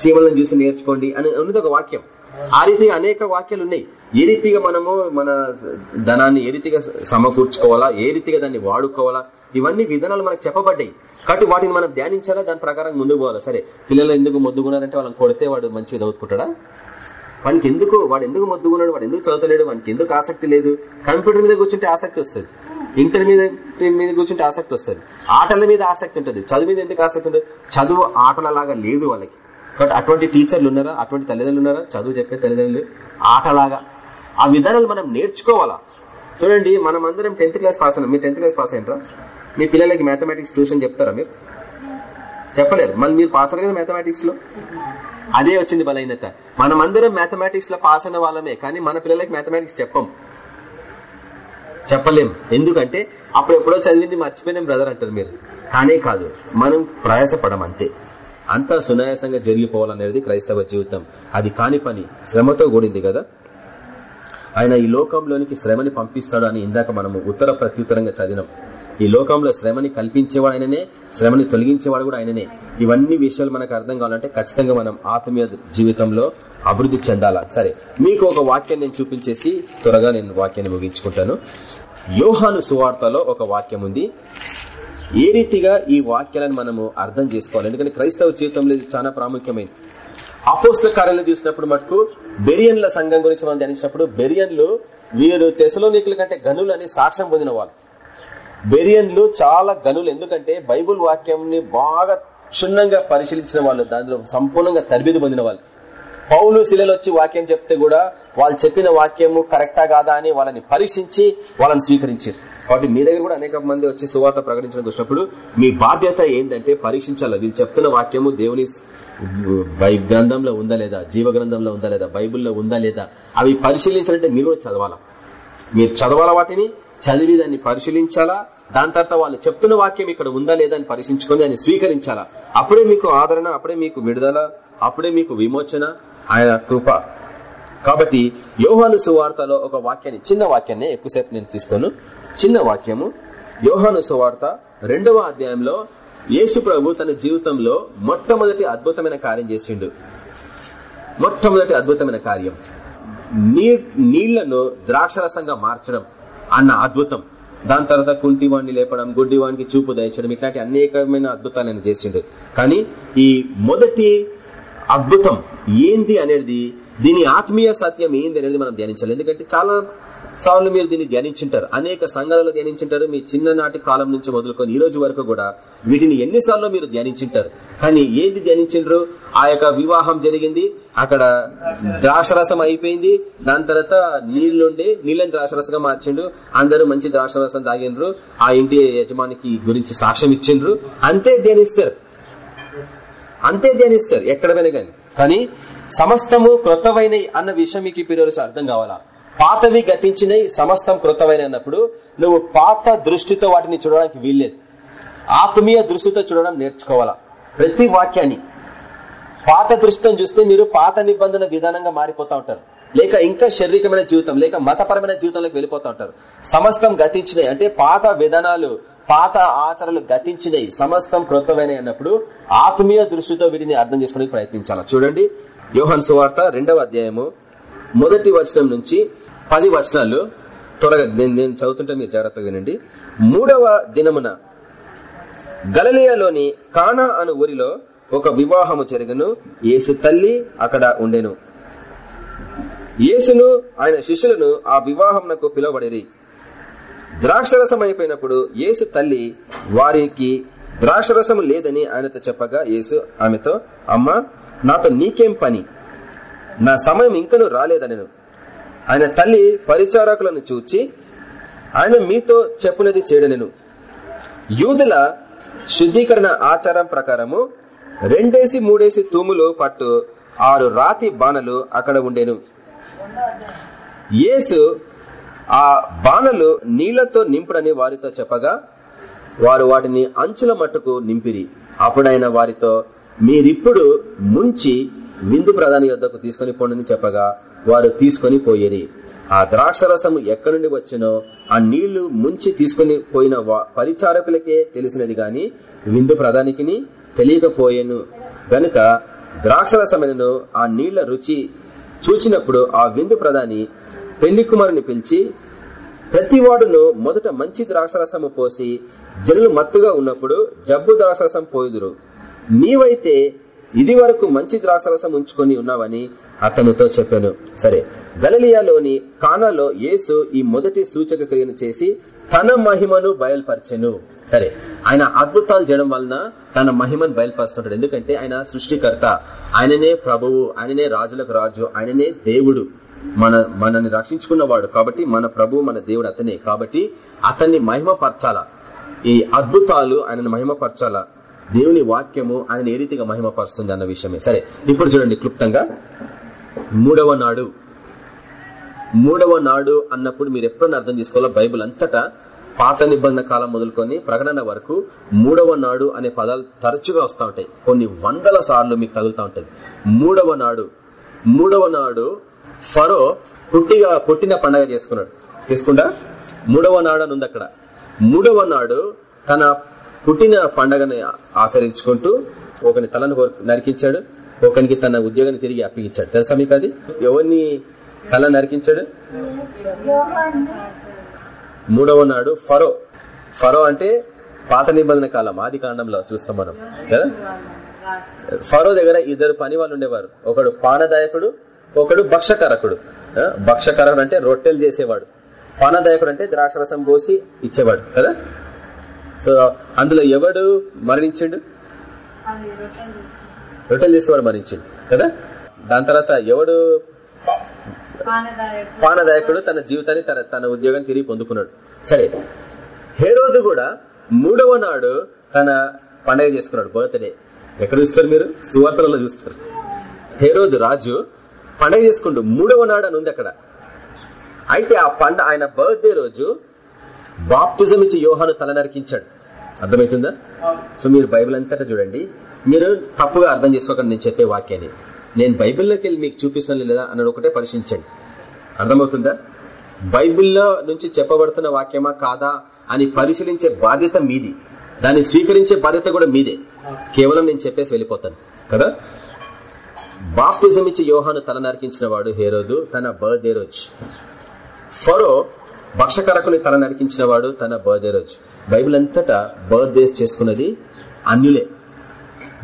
చీమలను చూసి నేర్చుకోండి అని ఉన్నది ఒక వాక్యం. ఆ రీతిగా అనేక వాక్యాలు ఉన్నాయి. ఏ రీతిగా మనము మన ధనాన్ని ఏ రీతిగా సమకూర్చుకోవాలా? ఏ రీతిగా దాన్ని వాడుకోవాలా? ఇవన్నీ విధానాలు మనకు చెప్పబడ్డాయి. కాబట్టి వాటిని మనం ధ్యానించాలా? దాని ప్రకారం ముందుకు పోవాలా? సరే పిల్లలు ఎందుకు మొద్దుకున్నారంటే వాళ్ళని కొడితే వాడు మంచిగా చదువుకుంటాడా? వానికి ఎందుకు వాడు ఎందుకు మొద్దుకున్నాడు వాడు ఎందుకు చదువుతలేడు? వానికి ఎందుకు ఆసక్తి లేదు? కంప్యూటర్ మీద కూర్చుంటే ఆసక్తి వస్తుంది. ఇంటర్ మీద మీద కూర్చుంటే ఆసక్తి వస్తుంది. ఆటల మీద ఆసక్తి ఉంటుంది. చదువు మీద ఎందుకు ఆసక్తి ఉంటుంది? చదువు ఆటలలాగా లేదు వాళ్ళకి. కాబట్టి అటువంటి టీచర్లు ఉన్నారా? అటువంటి తల్లిదండ్రులు ఉన్నారా? చదువు చెప్పే తల్లిదండ్రులు ఆటలాగా. ఆ విధానాలు మనం నేర్చుకోవాలా? చూడండి మనం అందరం టెన్త్ క్లాస్ పాస్ అయినా మీరు టెన్త్ క్లాస్ పాస్ అయినరా మీ పిల్లలకి మ్యాథమెటిక్స్ ట్యూషన్ చెప్తారా మీరు? చెప్పలేరు. మళ్ళీ మీరు పాస్ అయ్యారు కదా మ్యాథమెటిక్స్లో? అదే వచ్చింది బలహీనత. మనం అందరం మ్యాథమెటిక్స్లో పాస్ అయిన వాళ్ళమే కానీ మన పిల్లలకి మ్యాథమెటిక్స్ చెప్పం. చెప్పలేం. ఎందుకంటే అప్పుడు ఎప్పుడో చదివింది మర్చిపోయినాం బ్రదర్ అంటారు మీరు. కానే కాదు మనం ప్రయాసపడం అంతే. అంతా సునాయాసంగా జరిగిపోవాలనేది క్రైస్తవ జీవితం. అది కాని పని. శ్రమతో కూడింది కదా? ఆయన ఈ లోకంలోనికి శ్రమని పంపిస్తాడు అని ఇందాక మనము ఉత్తర ప్రత్యుత్తరంగా చదివినాం. ఈ లోకంలో శ్రమని కల్పించేవాడు ఆయననే శ్రమని తొలగించేవాడు కూడా ఆయననే. ఇవన్నీ విషయాలు మనకు అర్థం కావాలంటే ఖచ్చితంగా మనం ఆత్మీయ జీవితంలో అభివృద్ధి చెందాలా? సరే మీకు ఒక వాక్యం నేను చూపించేసి త్వరగా నేను వాక్యాన్ని ముగించుకుంటాను. యోహాను సువార్తలో ఒక వాక్యం ఉంది. ఏ రీతిగా ఈ వాక్యాలను మనము అర్థం చేసుకోవాలి? ఎందుకంటే క్రైస్తవ జీవితంలో ఇది చాలా ప్రాముఖ్యమైనది అపోస్ల కార్యాలు చూసినప్పుడు మటుకు బెరియన్ల సంఘం గురించి మనం ధ్యానించినప్పుడు బెరియన్లు వీరు తెసలోనికుల కంటే గనులు అని సాక్ష్యం పొందిన వాళ్ళు. బెరియన్లు చాలా గనులు. ఎందుకంటే బైబుల్ వాక్యంని బాగా క్షుణ్ణంగా పరిశీలించిన వాళ్ళు దానిలో సంపూర్ణంగా తరబిది పొందిన వాళ్ళు. పౌలు శిలలు వచ్చి వాక్యం చెప్తే కూడా వాళ్ళు చెప్పిన వాక్యము కరెక్టా కాదా అని వాళ్ళని పరీక్షించి వాళ్ళని స్వీకరించారు. కాబట్టి మీ దగ్గర కూడా అనేక మంది వచ్చి సువార్త ప్రకటించడానికి వచ్చినప్పుడు మీ బాధ్యత ఏంటంటే పరీక్షించాలి. వీళ్ళు చెప్తున్న వాక్యము దేవుని బై గ్రంథంలో ఉందా లేదా? జీవ గ్రంథంలో ఉందా లేదా? బైబిల్లో ఉందా లేదా? అవి పరిశీలించాలంటే మీరు కూడా చదవాలా? మీరు చదవాలా వాటిని? చదివి దాన్ని పరిశీలించాలా? దాని తర్వాత వాళ్ళు చెప్తున్న వాక్యం ఇక్కడ ఉందా లేదా అని పరిశీలించుకొని దాన్ని స్వీకరించాలా? అప్పుడే మీకు ఆదరణ అప్పుడే మీకు విడుదల అప్పుడే మీకు విమోచన ఆయన కృప. కాబట్టి యోహాను సువార్తలో ఒక వాక్యాన్ని చిన్న వాక్యాన్ని ఎక్కువసేపు నేను తీసుకోను. చిన్న వాక్యము. యోహాను సువార్త రెండవ అధ్యాయంలో యేసు ప్రభు తన జీవితంలో మొట్టమొదటి అద్భుతమైన కార్యం చేసిండు. మొట్టమొదటి అద్భుతమైన కార్యం. నీళ్ళను ద్రాక్షరసంగా మార్చడం. అన్న అద్భుతం. దాని తర్వాత కుంటివాణ్ణి లేపడం గుడ్డివానికి చూపు దయచడం ఇట్లాంటి అనేకమైన అద్భుతాలు ఆయన చేసిండు. కానీ ఈ మొదటి అద్భుతం ఏంది అనేది దీని ఆత్మీయ సత్యం ఏంది అనేది మనం ధ్యానించాలి. ఎందుకంటే చాలా సార్లు మీరు దీన్ని ధ్యానించుంటారు. అనేక సంఘాలలో ధ్యానించుంటారు. మీ చిన్ననాటి కాలం నుంచి మొదలుకొని ఈ రోజు వరకు కూడా వీటిని ఎన్నిసార్లు మీరు ధ్యానించుంటారు. కానీ ఏది ధ్యానించు ఆ యొక్క వివాహం జరిగింది. అక్కడ ద్రాక్షరసం అయిపోయింది. దాని తర్వాత నీళ్ళుండి నీళ్ళని ద్రాక్షరసంగా మార్చిండు అందరూ మంచి ద్రాక్షరసం తాగిండ్రు. ఆ ఇంటి యజమానికి గురించి సాక్ష్యం ఇచ్చిండ్రు. అంతే ధ్యానిస్తారు. అంతే ధ్యానిస్తారు. ఎక్కడ పోయినా కానీ. కానీ సమస్తము క్రొత్తవైన అన్న విషయం మీకు ఇప్పుడు అర్థం కావాలా? పాతవి గతించినవి సమస్తం కృతమైన అన్నప్పుడు నువ్వు పాత దృష్టితో వాటిని చూడడానికి వీల్లేదు. ఆత్మీయ దృష్టితో చూడడం నేర్చుకోవాలా? ప్రతి వాక్యాన్ని. పాత దృష్టితో చూస్తే మీరు పాత నిబంధన విధానంగా మారిపోతా ఉంటారు. లేక ఇంకా శారీరకమైన జీవితం లేక మతపరమైన జీవితంలోకి వెళ్ళిపోతా ఉంటారు. సమస్తం గతించినాయి అంటే పాత విధానాలు పాత ఆచరణలు గతించినాయి సమస్తం కృతమైన అన్నప్పుడు ఆత్మీయ దృష్టితో వీటిని అర్థం చేసుకోవడానికి ప్రయత్నించాలా? చూడండి. యోహన్ సువార్త రెండవ అధ్యాయము మొదటి వచనం నుంచి పది వచనాలు. త్వరగా నేను నేను చదువుతుంటే మీరు జాగ్రత్తగా వినండి. మూడవ దినమున గలలియాలోని కానా అను ఊరిలో ఒక వివాహము జరగను. యేసు తల్లి అక్కడ ఉండెను. యేసును ఆయన శిష్యులను ఆ వివాహంనకు పిలువబడిరి. ద్రాక్షరసం అయిపోయినప్పుడు యేసు తల్లి వారికి ద్రాక్షరసము లేదని ఆయనతో చెప్పగా యేసు ఆమెతో అమ్మ నాతో నీకేం పని? నా సమయం ఇంకను రాలేదనను. ఆయన తల్లి పరిచారకులను చూచి ఆయన మీతో చెప్పునది చేయడనెను యూదుల శుద్ధీకరణ ఆచారం ప్రకారము రెండేసి మూడేసి తూములు పట్టు ఆరు రాతి బాణలు అక్కడ ఉండేను. యేసు ఆ బాణలు నీళ్ళతో నింపుడని వారితో చెప్పగా వారు వాటిని అంచుల మట్టుకు నింపిరి. అప్పుడైన వారితో మీరిప్పుడు ముంచి విందు ప్రధాని యొద్దకు తీసుకుని పోండని చెప్పగా వారు తీసుకుని పోయేది. ఆ ద్రాక్షరసము ఎక్కడి నుండి వచ్చినో ఆ నీళ్ళు ముంచి తీసుకుని పోయిన పరిచారకులకే తెలిసినది గాని విందు ప్రధానికి తెలియకపోయేను. గనుక ద్రాక్షరసమైనను ఆ నీళ్ళ రుచి చూచినప్పుడు ఆ విందు ప్రధాని పెళ్ళి కుమారుని పిలిచి ప్రతివాడును మొదట మంచి ద్రాక్షరసము పోసి జనులు మత్తుగా ఉన్నప్పుడు జబ్బు ద్రాక్షరసం పోయుదురు. నీవైతే ఇది వరకు మంచి ద్రాక్షరసం ఉంచుకొని ఉన్నావని అతనితో చెప్పాను. సరే గలలియాలోని కానాలో యేసు ఈ మొదటి సూచక క్రియను చేసి తన మహిమను బయలుపరచెను. సరే ఆయన అద్భుతాలు చేయడం వలన తన మహిమను బయలుపరుస్తుంటాడు. ఎందుకంటే ఆయన సృష్టికర్త. ఆయననే ప్రభువు ఆయననే రాజులకు రాజు ఆయననే దేవుడు. మన మనని రక్షించుకున్నవాడు. కాబట్టి మన ప్రభు మన దేవుడు అతనే. కాబట్టి అతన్ని మహిమపరచాలా? ఈ అద్భుతాలు ఆయనను మహిమపరచాలా? దేవుని వాక్యము ఆయన ఏ రీతిగా మహిమపరుస్తుంది అన్న విషయమే. సరే ఇప్పుడు చూడండి క్లుప్తంగా. మూడవ నాడు. మూడవ నాడు అన్నప్పుడు మీరు ఎప్పుడన్నా అర్థం చేసుకోవాలో? బైబుల్ అంతటా పాత నిబంధన కాలం మొదలుకొని ప్రకటన వరకు మూడవ నాడు అనే పదాలు తరచుగా వస్తూ ఉంటాయి. కొన్ని వందల సార్లు మీకు తగులుతూ ఉంటుంది మూడవ నాడు. మూడవ నాడు ఫరో పుట్టిగా పుట్టిన పండగ చేసుకున్నాడు. చేసుకుంటా? మూడవ నాడు అని ఉంది అక్కడ. మూడవ నాడు తన పుట్టిన పండగని ఆచరించుకుంటూ ఒకని తలను నరికించాడు. ఒకనికి తన ఉద్యోగాన్ని తిరిగి అప్పగించాడు. తెలుసా మీకు అది? ఎవరిని తల నరికించాడు? మూడవ నాడు ఫరో. ఫరో అంటే పాత నిబంధన కాలం ఆది కాండంలో చూస్తాం మనం కదా? ఫరో దగ్గర ఇద్దరు పని వాళ్ళు ఉండేవారు. ఒకడు పానదాయకుడు ఒకడు భక్షకరకుడు. ఆ, భక్షకరకుడు అంటే రొట్టెలు చేసేవాడు. పానదాయకుడు అంటే ద్రాక్షరసం పోసి ఇచ్చేవాడు కదా? సో అందులో ఎవడు మరణించిండు? రొట్టెలు చేసేవాడు మరణించిండు కదా? దాని తర్వాత ఎవడు? పానదాయకుడు. తన జీవితాన్ని తన తన ఉద్యోగం తిరిగి పొందుకున్నాడు. సరే హేరోదు కూడా మూడవ నాడు తన పండగ చేసుకున్నాడు బర్త్డే. ఎక్కడ చూస్తారు మీరు? సువార్తలలో చూస్తారు. హేరోదు రాజు పండగ చేసుకుంటూ మూడవ నాడు అని ఉంది అక్కడ. అయితే ఆ పండ ఆయన బర్త్డే రోజు బాప్తిజం ఇచ్చి యోహాను తల నరికించాడు అర్థమవుతుందా సో మీరు బైబిల్ అంతటా చూడండి. మీరు తప్పుగా అర్థం చేసుకోకండి నేను చెప్పే వాక్యాన్ని. నేను బైబిల్లోకి వెళ్ళి మీకు చూపిస్తాను లేదా అన్నది ఒకటే పరిశీలించండి. అర్థమవుతుందా? బైబిల్లో నుంచి చెప్పబడుతున్న వాక్యమా కాదా అని పరిశీలించే బాధ్యత మీది. దాన్ని స్వీకరించే బాధ్యత కూడా మీదే. కేవలం నేను చెప్పేసి వెళ్ళిపోతాను. కదా? బాప్తిజం ఇచ్చి యోహాను తల నరికించిన వాడు హేరోదు తన బర్త్డే రోజు ఫరో భక్షకరకుని తల నరికించిన వాడు తన బర్త్డే రోజు బైబిల్ అంతటా బర్త్డేస్ చేసుకున్నది అన్యులే.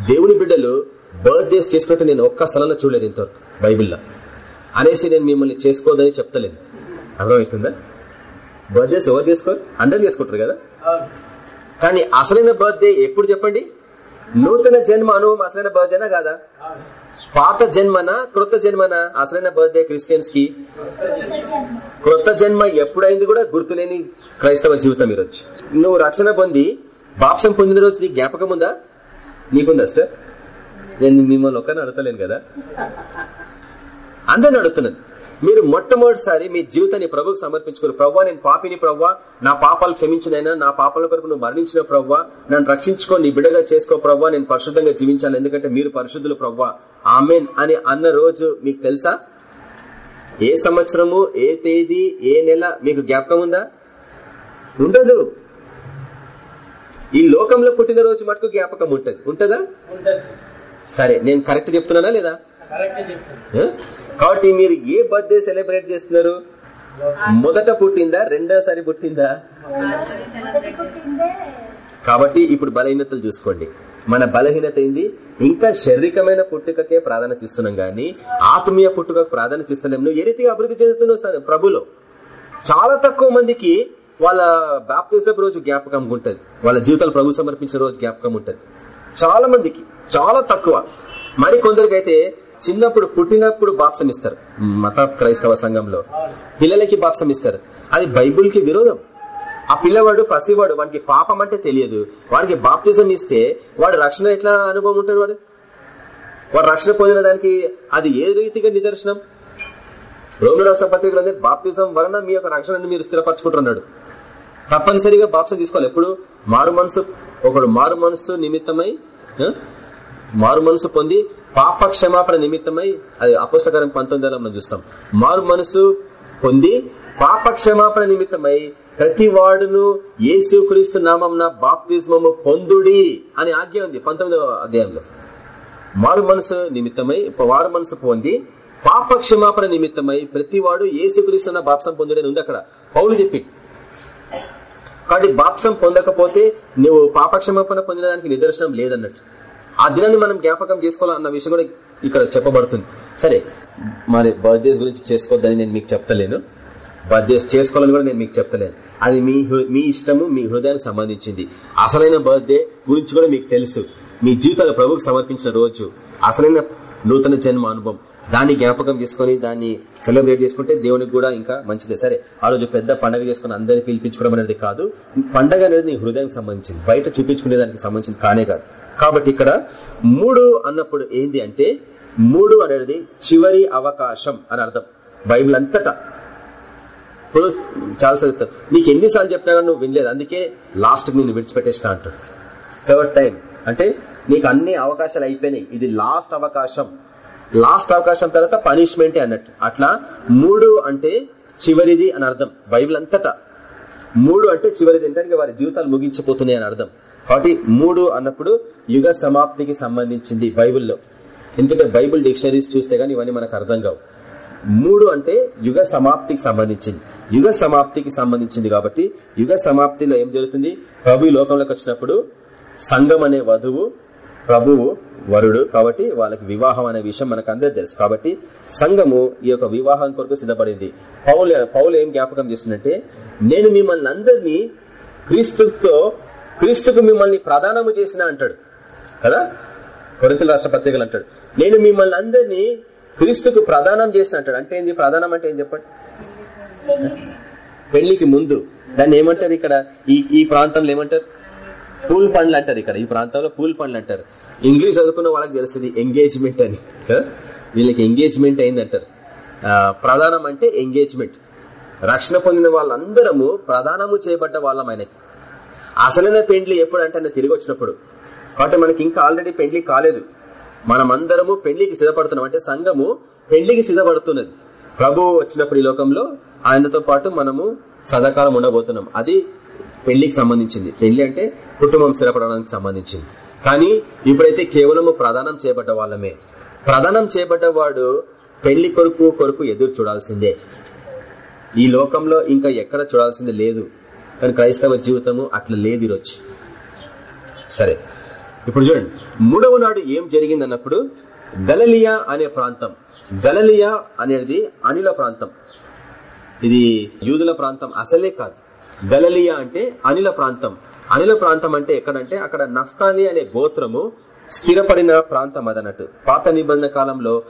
దేవుని బిడ్డలు బర్త్డేస్ చేసుకున్నట్టు నేను ఒక్క స్థలంలో చూడలేదు ఇంతవరకు బైబిల్లో. అనేసి నేను మిమ్మల్ని చేసుకోదని చెప్తలేను అర్థమవుతుందా? బర్త్డేస్ ఎవరు చేసుకోరు? అందరు చేసుకుంటారు కదా? కానీ అసలైన బర్త్డే ఎప్పుడు చెప్పండి? నూతన జన్మ అనుభవం అసలైన బర్త్డేనా కాదా? పాత జన్మన క్రొత్త జన్మన అసలైన బర్త్డే క్రిస్టియన్స్కి క్రొత్త జన్మ ఎప్పుడైంది కూడా గుర్తులేని క్రైస్తవ జీవితం ఈరోజు. నువ్వు రక్షణ పొంది బాప్సం పొందిన రోజు నీ జ్ఞాపకం ఉందా? నీకుందా సిస్టర్ నేను మిమ్మల్ని ఒక్కరిని అడతలేను కదా? అందరిని అడుగుతున్నాను. మీరు మొట్టమొదటిసారి మీ జీవితాన్ని ప్రభుకు సమర్పించుకోరు ప్రవ్వా నేను పాపిని ప్రవ్వా. నా పాపాలు క్షమించినైనా నా పాపాల కొరకు నువ్వు మరణించిన ప్రవ్వా. నన్ను రక్షించుకో నీ బిడ్డగా చేసుకో ప్రవ్వా. నేను పరిశుద్ధంగా జీవించాను. ఎందుకంటే మీరు పరిశుద్ధులు ప్రవ్వా. ఆమెన్ అని అన్న రోజు మీకు తెలుసా? ఏ సంవత్సరము ఏ తేదీ ఏ నెల మీకు జ్ఞాపకం ఉందా? ఉండదు. ఈ లోకంలో పుట్టిన రోజు మటుకు జ్ఞాపకం ఉంటది. ఉంటదా? సరే నేను కరెక్ట్ చెప్తున్నానా లేదా? కాబట్టి మీరు ఏ బర్త్డే సెలబ్రేట్ చేస్తున్నారు? మొదట పుట్టిందా? రెండోసారి పుట్టిందా? కాబట్టి ఇప్పుడు బలహీనతలు చూసుకోండి. మన బలహీనత ఏంది? ఇంకా శారీరకమైన పుట్టుకకే ప్రాధాన్యత ఇస్తున్నాం గానీ ఆత్మీయ పుట్టుకకు ప్రాధాన్యత ఇస్తున్నాం నువ్వు ఏ రీతిగా అభివృద్ధి చెందుతున్నావు సార్? ప్రభులో. చాలా తక్కువ మందికి వాళ్ళ బాప్తిజం రోజు జ్ఞాపకం ఉంటుంది. వాళ్ళ జీవితాలు ప్రభు సమర్పించిన రోజు జ్ఞాపకం ఉంటుంది. చాలా మందికి చాలా తక్కువ. మరి కొందరికైతే చిన్నప్పుడు పుట్టినప్పుడు బాప్సం ఇస్తారు. మత క్రైస్తవ సంఘంలో పిల్లలకి బాప్సం ఇస్తారు. అది బైబుల్కి విరోధం. ఆ పిల్లవాడు పసివాడు వాడికి పాపం అంటే తెలియదు. వాడికి బాప్తిజం ఇస్తే వాడు రక్షణ ఎట్లా అనుభవం ఉంటాడు వాడు? వాడు రక్షణ పొందిన దానికి అది ఏ రీతిగా నిదర్శనం? రోమిల రాష్ట్ర పత్రికలో బాప్తిజం వలన మీ యొక్క రక్షణను మీరు స్థిరపరచుకుంటున్నాడు. తప్పనిసరిగా బాప్సం తీసుకోవాలి. ఎప్పుడు? మారు మనసు ఒకడు మారు మనసు నిమిత్తమై మారు మనసు పొంది పాప క్షమాపణ నిమిత్తమై అది అపుస్తకరం పంతొమ్మిదిలో మనం చూస్తాం. మారు మనసు పొంది పాప క్షమాపణ నిమిత్తమై ప్రతి వాడును ఏసుక్రీస్తు క్రీస్తు నామంన బాప్తిజమము పొందుడి అని ఆజ్ఞ ఉంది పంతొమ్మిదవ అధ్యాయంలో. మారు మనసు నిమిత్తమై వారు మనసు పొంది పాప క్షమాపణ నిమిత్తమై ప్రతివాడు ఏసుక్రీస్తున్న బాప్సం పొందుడని ఉంది అక్కడ. పౌలు చెప్పి కాబట్టి బాప్సం పొందకపోతే నువ్వు పాపక్షమాపణ పొందిన దానికి నిదర్శనం లేదన్నట్టు. ఆ దినాన్ని మనం జ్ఞాపకం చేసుకోవాలన్న విషయం కూడా ఇక్కడ చెప్పబడుతుంది. సరే మరి బర్త్డేస్ గురించి చేసుకోవద్దని నేను మీకు చెప్తలేను. బర్త్డేస్ చేసుకోవాలని కూడా నేను మీకు చెప్తలేను. అది మీ హృ- మీ ఇష్టము మీ హృదయానికి సంబంధించింది. అసలైన బర్త్డే గురించి కూడా మీకు తెలుసు. మీ జీవితాలు ప్రభువుకు సమర్పించిన రోజు. అసలైన నూతన జన్మ అనుభవం. దాన్ని జ్ఞాపకం చేసుకొని దాన్ని సెలబ్రేట్ చేసుకుంటే దేవునికి కూడా ఇంకా మంచిదే. సరే ఆ రోజు పెద్ద పండగ చేసుకుని అందరిని పిలిపించుకోవడం అనేది కాదు. పండగ అనేది నీ హృదయానికి సంబంధించింది. బయట చూపించుకునే దానికి సంబంధించింది కానే కాదు. కాబట్టి ఇక్కడ మూడు అన్నప్పుడు ఏంది అంటే మూడు అనేది చివరి అవకాశం అని అర్థం. బైబిల్ అంతటా. ఇప్పుడు చాలా చదువుతారు నీకు ఎన్నిసార్లు చెప్పినా నువ్వు వినలేదు. అందుకే లాస్ట్ నేను విడిచిపెట్టేసిన అంటాడు థర్డ్ టైం అంటే నీకు అన్ని అవకాశాలు అయిపోయినాయి. ఇది లాస్ట్ అవకాశం. లాస్ట్ అవకాశం తర్వాత పనిష్మెంటే అన్నట్టు. అట్లా మూడు అంటే చివరిది అని అర్థం. బైబిల్ అంతటా. మూడు అంటే చివరిది ఏంటంటే వారి జీవితాలు ముగించిపోతున్నాయి అని అర్థం. కాబట్టి మూడు అన్నప్పుడు యుగ సమాప్తికి సంబంధించింది బైబిల్లో. ఎందుకంటే బైబిల్ డిక్షనరీస్ చూస్తే గానీ ఇవన్నీ మనకు అర్థం కావు. మూడు అంటే యుగ సమాప్తికి సంబంధించింది. యుగ సమాప్తికి సంబంధించింది కాబట్టి యుగ సమాప్తిలో ఏం జరుగుతుంది? ప్రభు లోకంలోకి వచ్చినప్పుడు సంఘం అనే వధువు ప్రభువు వరుడు కాబట్టి వాళ్ళకి వివాహం అనే విషయం మనకు అందరూ తెలుసు. కాబట్టి సంఘము ఈ యొక్క వివాహం కొరకు సిద్ధపడింది. పౌలు పౌలు ఏం జ్ఞాపకం చేస్తుందంటే నేను మిమ్మల్ని అందరినీ క్రీస్తుతో క్రీస్తుకు మిమ్మల్ని ప్రధానము చేసిన అంటాడు. కదా? కొరింతల రాష్ట్ర పత్రికలు అంటాడు. నేను మిమ్మల్ని అందరినీ క్రీస్తుకు ప్రధానం చేసిన అంటాడు. అంటే ఏంది? ప్రధానం అంటే ఏం చెప్పండి? పెళ్ళికి ముందు. దాన్ని ఏమంటారు ఇక్కడ? ఈ ఈ ప్రాంతంలో ఏమంటారు? పూల్ పండ్లు అంటారు ఇక్కడ ఈ ప్రాంతంలో పూల్ పండ్లు అంటారు. ఇంగ్లీష్ చదువుకున్న వాళ్ళకి తెలుస్తుంది ఎంగేజ్మెంట్ అని. వీళ్ళకి ఎంగేజ్మెంట్ అయింది అంటారు ప్రధానం అంటే ఎంగేజ్మెంట్ రక్షణ పొందిన వాళ్ళందరము ప్రధానము చేయబడ్డ వాళ్ళం ఆయనకి. అసలైన పెండ్లి ఎప్పుడు అంటే ఆయన తిరిగి వచ్చినప్పుడు. కాబట్టి మనకి ఇంకా ఆల్రెడీ పెండ్లి కాలేదు. మనమందరము పెళ్ళికి సిద్ధపడుతున్నాం. అంటే సంఘము పెళ్ళికి సిద్ధపడుతున్నది. ప్రభు వచ్చినప్పుడు ఈ లోకంలో ఆయనతో పాటు మనము సదాకాలం ఉండబోతున్నాం. అది పెళ్ళికి సంబంధించింది. పెళ్ళి అంటే కుటుంబం స్థిరపడడానికి సంబంధించింది. కానీ ఇప్పుడైతే కేవలము ప్రధానం చేయబడ్డ వాళ్ళమే. ప్రధానం చేయబడ్డవాడు పెళ్ళి కొరకు కొరకు ఎదురు చూడాల్సిందే. ఈ లోకంలో ఇంకా ఎక్కడ చూడాల్సింది లేదు. కానీ క్రైస్తవ జీవితము అట్లా లేదు ఈరోజు. సరే ఇప్పుడు చూడండి. మూడవ నాడు ఏం జరిగింది అన్నప్పుడు గలలియా అనే ప్రాంతం. గలలియా అనేది అనిల ప్రాంతం. ఇది యూదుల ప్రాంతం. అసలే కాదు. గలలియా అంటే అనిల ప్రాంతం. అనిల ప్రాంతం అంటే ఎక్కడంటే అక్కడ నఫ్తాలి అనే గోత్రము స్థిరపడిన ప్రాంతం అదన్నట్టు. పాత నిబంధన కాలంలో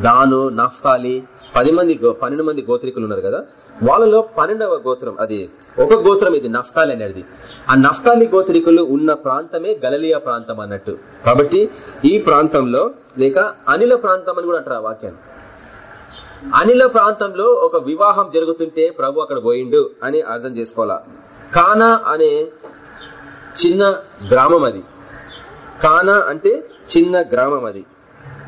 దాను నఫ్తాలి పది మంది గో- పన్నెండు మంది గోత్రికులు ఉన్నారు కదా? వాళ్ళలో పన్నెండవ గోత్రం అది. ఒక గోత్రం ఇది నఫ్తాలి అనేది. ఆ నఫ్తాలి గోత్రికులు ఉన్న ప్రాంతమే గలలియా ప్రాంతం అన్నట్టు. కాబట్టి ఈ ప్రాంతంలో లేక అనిల ప్రాంతం అని కూడా అంటారు ఆ వాక్యాన్ని. అనిల ప్రాంతంలో ఒక వివాహం జరుగుతుంటే ప్రభు అక్కడ పోయిండు అని అర్థం చేసుకోవాలా? కానా అనే చిన్న గ్రామం అది. కానా అంటే చిన్న గ్రామం అది.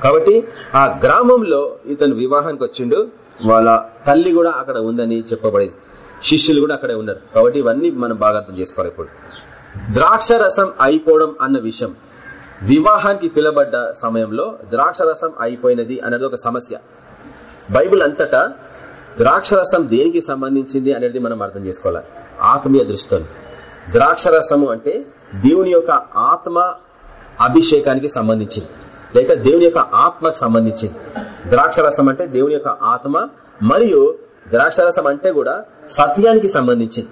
కాబట్టి ఆ గ్రామంలో ఇతను వివాహానికి వచ్చిండు. వాళ్ళ తల్లి కూడా అక్కడ ఉందని చెప్పబడింది. శిష్యులు కూడా అక్కడే ఉన్నారు. కాబట్టి ఇవన్నీ మనం బాగా అర్థం చేసుకోవాలి ఇప్పుడు. ద్రాక్ష రసం అయిపోవడం అన్న విషయం. వివాహానికి పిలబడ్డ సమయంలో ద్రాక్ష రసం అయిపోయినది అనేది ఒక సమస్య. బైబిల్ అంతటా ద్రాక్షరసం దేనికి సంబంధించింది అనేది మనం అర్థం చేసుకోవాలి. ఆత్మీయ దృష్టితో ద్రాక్షరసము అంటే దేవుని యొక్క ఆత్మ అభిషేకానికి సంబంధించింది. లేక దేవుని యొక్క ఆత్మకు సంబంధించింది. ద్రాక్షరసం అంటే దేవుని యొక్క ఆత్మ మరియు ద్రాక్షరసం అంటే కూడా సత్యానికి సంబంధించింది.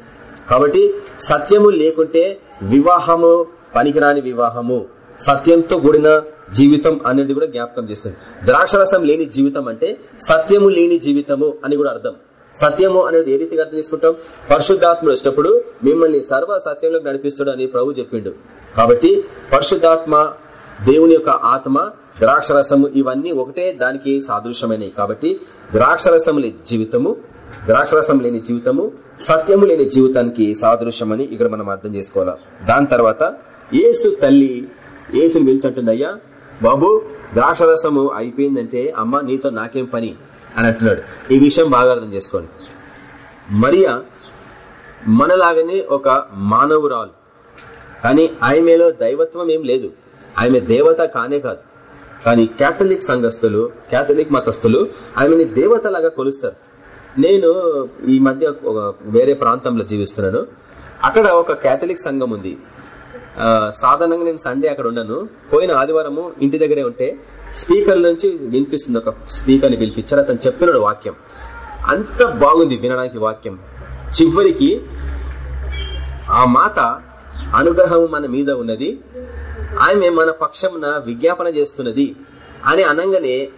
కాబట్టి సత్యము లేకుంటే వివాహము పనికిరాని వివాహము సత్యంతో కూడిన జీవితం అనేది కూడా జ్ఞాపకం చేస్తుంది. ద్రాక్షరసం లేని జీవితం అంటే సత్యము లేని జీవితము అని కూడా అర్థం. సత్యము అనేది ఏ రీతిగా అర్థం చేసుకుంటాం? పరిశుద్ధాత్ముడు వచ్చినప్పుడు మిమ్మల్ని సర్వ సత్యంలో నడిపిస్తాడు అని ప్రభు చెప్పిండు. కాబట్టి పరిశుద్ధాత్మ దేవుని యొక్క ఆత్మ ద్రాక్షరసము ఇవన్నీ ఒకటే దానికి సాదృశ్యమైనవి. కాబట్టి ద్రాక్షరసము లేని జీవితము ద్రాక్షరసం లేని జీవితము సత్యము లేని జీవితానికి సాదృశ్యమని ఇక్కడ మనం అర్థం చేసుకోవాలా? దాని తర్వాత ఏసు తల్లి ఏసుని పిలిచంటుంది బాబు ద్రాక్షరసము అయిపోయిందంటే అమ్మ నీతో నాకేం పని? అని అంటున్నాడు. ఈ విషయం బాగా అర్థం చేసుకోండి. మరియా మనలాగానే ఒక మానవురాలు. కానీ ఆమెలో దైవత్వం ఏం లేదు. ఆమె దేవత కానే కాదు. కానీ కేథలిక్ సంఘస్థులు కేథలిక్ మతస్థులు ఆమెని దేవతలాగా కొలుస్తారు. నేను ఈ మధ్య ఒక వేరే ప్రాంతంలో జీవిస్తున్నాను. అక్కడ ఒక కేథలిక్ సంఘం ఉంది. సాధారణంగా నేను సండే అక్కడ ఉండను. పోయిన ఆదివారము ఇంటి దగ్గరే ఉంటే స్పీకర్ నుంచి వినిపిస్తుంది ఒక స్పీకర్ని పిలిపించారు. అతను చెప్తున్నాడు వాక్యం. అంత బాగుంది వినడానికి వాక్యం. చివరికి ఆ మాత అనుగ్రహం మన మీద ఉన్నది. ఆమె మన పక్షంన విజ్ఞాపన చేస్తున్నది అని అనగానే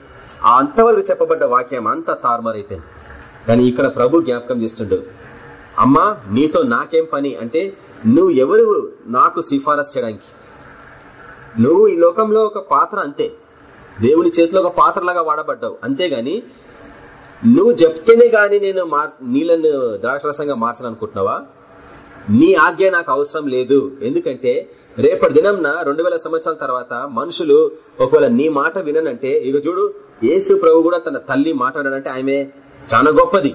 ఆ అంతవరకు చెప్పబడ్డ వాక్యం అంతా తారుమారైపోయింది. కానీ ఇక్కడ ప్రభు జ్ఞాపకం చేస్తుండు. అమ్మా నీతో నాకేం పని? అంటే నువ్వు ఎవరు? నాకు సిఫారసు చేయడానికి. నువ్వు ఈ లోకంలో ఒక పాత్ర అంతే. దేవుని చేతిలో ఒక పాత్రలాగా వాడబడ్డావు. అంతేగాని నువ్వు చెప్తేనే గాని నేను మార్ నీళ్ళను ద్రాక్షరసంగా మార్చాలనుకుంటున్నావా? నీ ఆజ్ఞ నాకు అవసరం లేదు. ఎందుకంటే రేపటి దినంన రెండు వేల సంవత్సరాల తర్వాత మనుషులు ఒకవేళ నీ మాట విననంటే ఇక చూడు యేసు ప్రభు కూడా తన తల్లి మాట విననంటే ఆమె చాలా గొప్పది.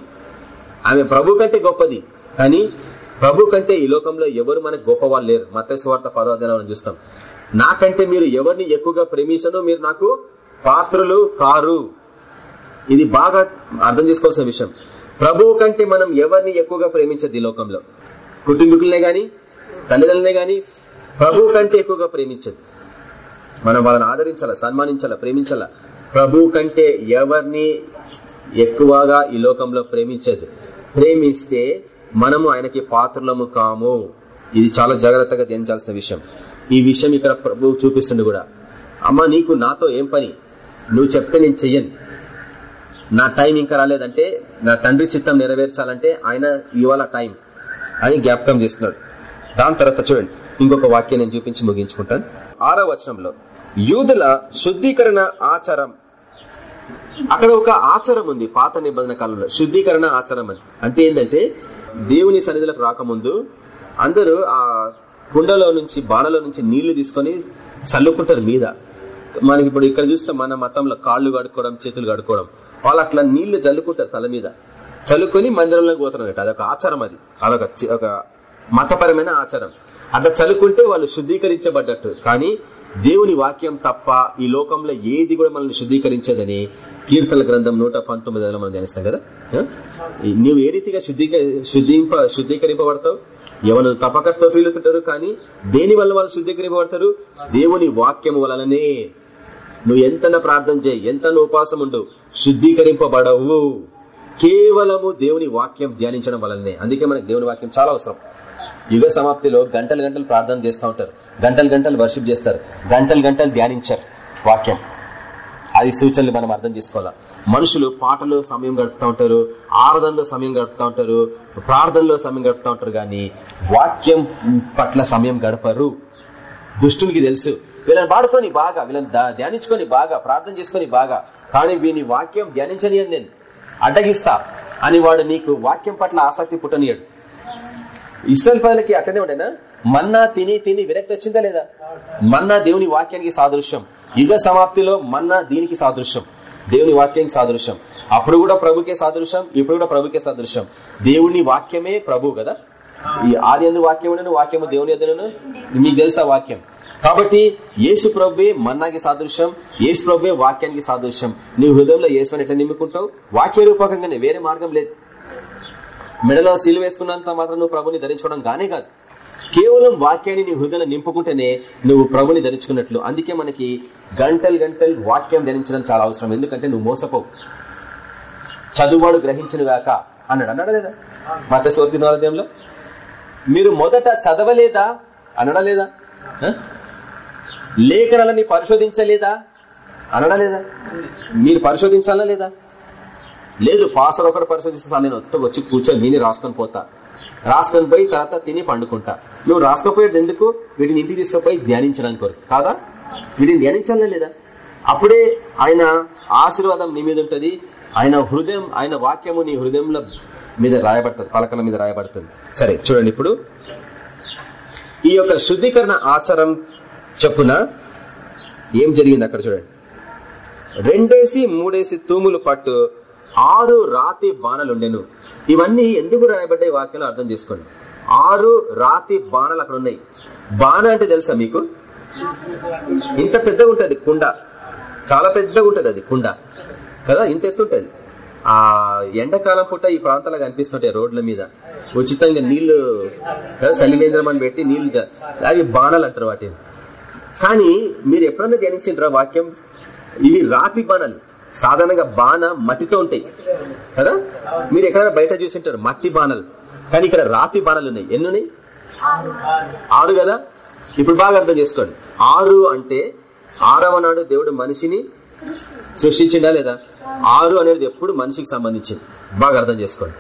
ఆమె ప్రభు కంటే గొప్పది. కానీ ప్రభు కంటే ఈ లోకంలో ఎవరు మనకు గొప్పవాళ్ళు లేరు. మత స్వార్థ చూస్తాం. నాకంటే మీరు ఎవరిని ఎక్కువగా ప్రేమించను? మీరు నాకు పాత్రలు కారు. ఇది బాగా అర్థం చేసుకోవాల్సిన విషయం. ప్రభువు కంటే మనం ఎవరిని ఎక్కువగా ప్రేమించదు ఈ లోకంలో? కుటుంబీకులనే గాని తల్లిదండ్రులనే గాని ప్రభువు కంటే ఎక్కువగా ప్రేమించదు. మనం వాళ్ళని ఆదరించాలా సన్మానించాలా ప్రేమించాలా? ప్రభువు కంటే ఎవరిని ఎక్కువగా ఈ లోకంలో ప్రేమించదు? ప్రేమిస్తే మనము ఆయనకి పాత్రలము కాము. ఇది చాలా జాగ్రత్తగా ధ్యానించాల్సిన విషయం. ఈ విషయం ఇక్కడ ప్రభు చూపిస్తుంది కూడా. అమ్మ నీకు నాతో ఏం పని? నువ్వు చెప్తే నేను చెయ్యను. నా టైం ఇంకా రాలేదంటే నా తండ్రి చిత్తం నెరవేర్చాలంటే ఆయన ఇవాళ టైం అని జ్ఞాపకం చేస్తున్నాడు. దాని తర్వాత చూడండి. ఇంకొక వాక్యం నేను చూపించి ముగించుకుంటాను. ఆరో వచనంలో యూదుల శుద్ధీకరణ ఆచారం. అక్కడ ఒక ఆచారం ఉంది పాత నిబంధన కాలంలో. శుద్ధీకరణ ఆచారం అని అంటే ఏంటంటే దేవుని సన్నిధులకు రాకముందు అందరూ ఆ కుండలో నుంచి బాణలో నుంచి నీళ్ళు తీసుకొని చల్లుకుంటారు మీద. మనకి ఇప్పుడు ఇక్కడ చూస్తే మన మతంలో కాళ్ళు కడుక్కోవడం చేతులు కడుక్కోవడం. వాళ్ళు అట్లా నీళ్ళు చల్లుకుంటారు తల మీద. చల్లుకొని మందిరంలోకి పోతున్నారు అదొక ఆచారం అది. అదొక చి- ఒక మతపరమైన ఆచారం. అట్లా చల్లుకుంటే వాళ్ళు శుద్ధీకరించబడ్డట్టు. కానీ దేవుని వాక్యం తప్ప ఈ లోకంలో ఏది కూడా మనల్ని శుద్ధీకరించదని కీర్తన గ్రంథం నూట పంతొమ్మిదిలో మనం ధ్యానిస్తాం కదా? నువ్వు ఏ రీతిగా శుద్ధీక శుద్ధింప శుద్ధీకరింపబడతావు? ఎవరు తపక తొట్టిల్లుతుంటారు కానీ దేని వల్ల వాళ్ళు శుద్ధీకరింపబడతారు? దేవుని వాక్యం వలననే. నువ్వు ఎంత ప్రార్థన చేయి ఎంత ఉపాసం ఉండు శుద్ధీకరింపబడవు. కేవలము దేవుని వాక్యం ధ్యానించడం వలననే. అందుకే మనకు దేవుని వాక్యం చాలా అవసరం. యుగ సమాప్తిలో గంటలు గంటలు ప్రార్థన చేస్తూ ఉంటారు. గంటలు గంటలు వర్షిప్ చేస్తారు. గంటలు గంటలు ధ్యానించారు వాక్యం. అది సూచనలు మనం అర్థం చేసుకోవాలా? మనుషులు పాటలు సమయం గడుపుతూ ఉంటారు ఆరాధనలో సమయం గడుపుతూ ఉంటారు ప్రార్థనలో సమయం గడుపుతూ ఉంటారు కానీ వాక్యం పట్ల సమయం గడపరు. దుష్టునికి తెలుసు. వీళ్ళని పాడుకొని బాగా వీళ్ళని ధ్యానించుకొని బాగా ప్రార్థన చేసుకొని బాగా. కానీ వీని వాక్యం ధ్యానించని అని నేను. అడ్డగిస్తా అని వాడు నీకు వాక్యం పట్ల ఆసక్తి పుట్టనియాడు. ఇస్రాయల్ ప్రజలకి అట్లనే ఉండేనా? మన్నా తిని తిని విరక్తి వచ్చిందా లేదా? మన్నా దేవుని వాక్యానికి సాదృశ్యం. యుగ సమాప్తిలో మన్నా దీనికి సాదృశ్యం. దేవుని వాక్యానికి సాదృశ్యం. అప్పుడు కూడా ప్రభుకే సాదృశ్యం ఇప్పుడు కూడా ప్రభుకే సాదృశ్యం. దేవుని వాక్యమే ప్రభు కదా? ఈ ఆది ఎందు వాక్యమును వాక్యము దేవుని ఎదురును మీకు తెలుసా వాక్యం? కాబట్టి యేసు ప్రభువే మన్నాకి సాదృశ్యం యేసు ప్రభే వాక్యానికి సాదృశ్యం. నీ హృదయంలో యేసుని ఎట్లా నిమ్ముకుంటావు వాక్య రూపకంగానే వేరే మార్గం లేదు. మెడలో సీలు వేసుకున్నంత మాత్రం నువ్వు ప్రభుని ధరించుకోవడం గానే కాదు. కేవలం వాక్యాన్ని నీ హృదయంలో నింపుకుంటేనే నువ్వు ప్రభుని ధరించుకున్నట్లు. అందుకే మనకి గంటలు గంటలు వాక్యం ధరించడం చాలా అవసరం. ఎందుకంటే నువ్వు మోసపోవు చదువువాడు గ్రహించను గాక అన్నాడు. అన్నాడు లేదా? మత సోర్దినోదయంలో మీరు మొదట చదవలేదా? అనడా లేదా? లేఖనాలని పరిశోధించలేదా? అనడా లేదా? మీరు పరిశోధించాలా లేదా? లేదు పాసర్ ఒకటి పరిశోధిస్తాను నేను వచ్చి కూర్చొని నేనే రాసుకొని పోతా. రాసుకొని పోయి తర్వాత తిని పండుకుంటా. నువ్వు రాసుకపోయేది ఎందుకు? వీటిని ఇంటికి తీసుకుపోయి ధ్యానించడానికి కోరు కాదా? వీటిని ధ్యానించాలా లేదా? అప్పుడే ఆయన ఆశీర్వాదం నీ మీద ఉంటుంది. ఆయన హృదయం ఆయన వాక్యము నీ హృదయంలో మీద రాయబడుతుంది పలకల మీద రాయబడుతుంది. సరే చూడండి ఇప్పుడు. ఈ యొక్క శుద్ధీకరణ ఆచారం చెప్పున ఏం జరిగింది అక్కడ చూడండి. రెండేసి మూడేసి తూములు పట్టు ఆరు రాతి బాణలుండెను ఇవన్నీ ఎందుకు రాయబడ్డాయి వాక్యంలో అర్థం చేసుకోండి. ఆరు రాతి బాణలు అక్కడ ఉన్నాయి. బాణ అంటే తెలుసా మీకు? ఇంత పెద్దగా ఉంటుంది కుండ. చాలా పెద్దగా ఉంటుంది అది కుండ. కదా? ఇంత ఎత్తు ఉంటుంది. ఆ ఎండాకాలం పూట ఈ ప్రాంతాలకు కనిపిస్తుంటాయి రోడ్ల మీద. ఉచితంగా నీళ్ళు కదా? చలివేంద్రం అని పెట్టి నీళ్ళు అవి బాణాలు అంటారు వాటిని. కానీ మీరు ఎప్పుడన్నా ధ్యానించారా వాక్యం? ఇవి రాతి బాణాలు. సాధారణంగా బాణ మట్టితో ఉంటాయి. కదా? మీరు ఎక్కడైనా బయట చూసింటారు మట్టి బాణలు. కానీ ఇక్కడ రాతి బాణాలు ఉన్నాయి. ఎన్ని ఉన్నాయి? ఆరు కదా? ఇప్పుడు బాగా అర్థం చేసుకోండి. ఆరు అంటే ఆరవ నాడు దేవుడు మనిషిని సృష్టించిండా లేదా? ఆరు అనేది ఎప్పుడు మనిషికి సంబంధించింది. బాగా అర్థం చేసుకోండి.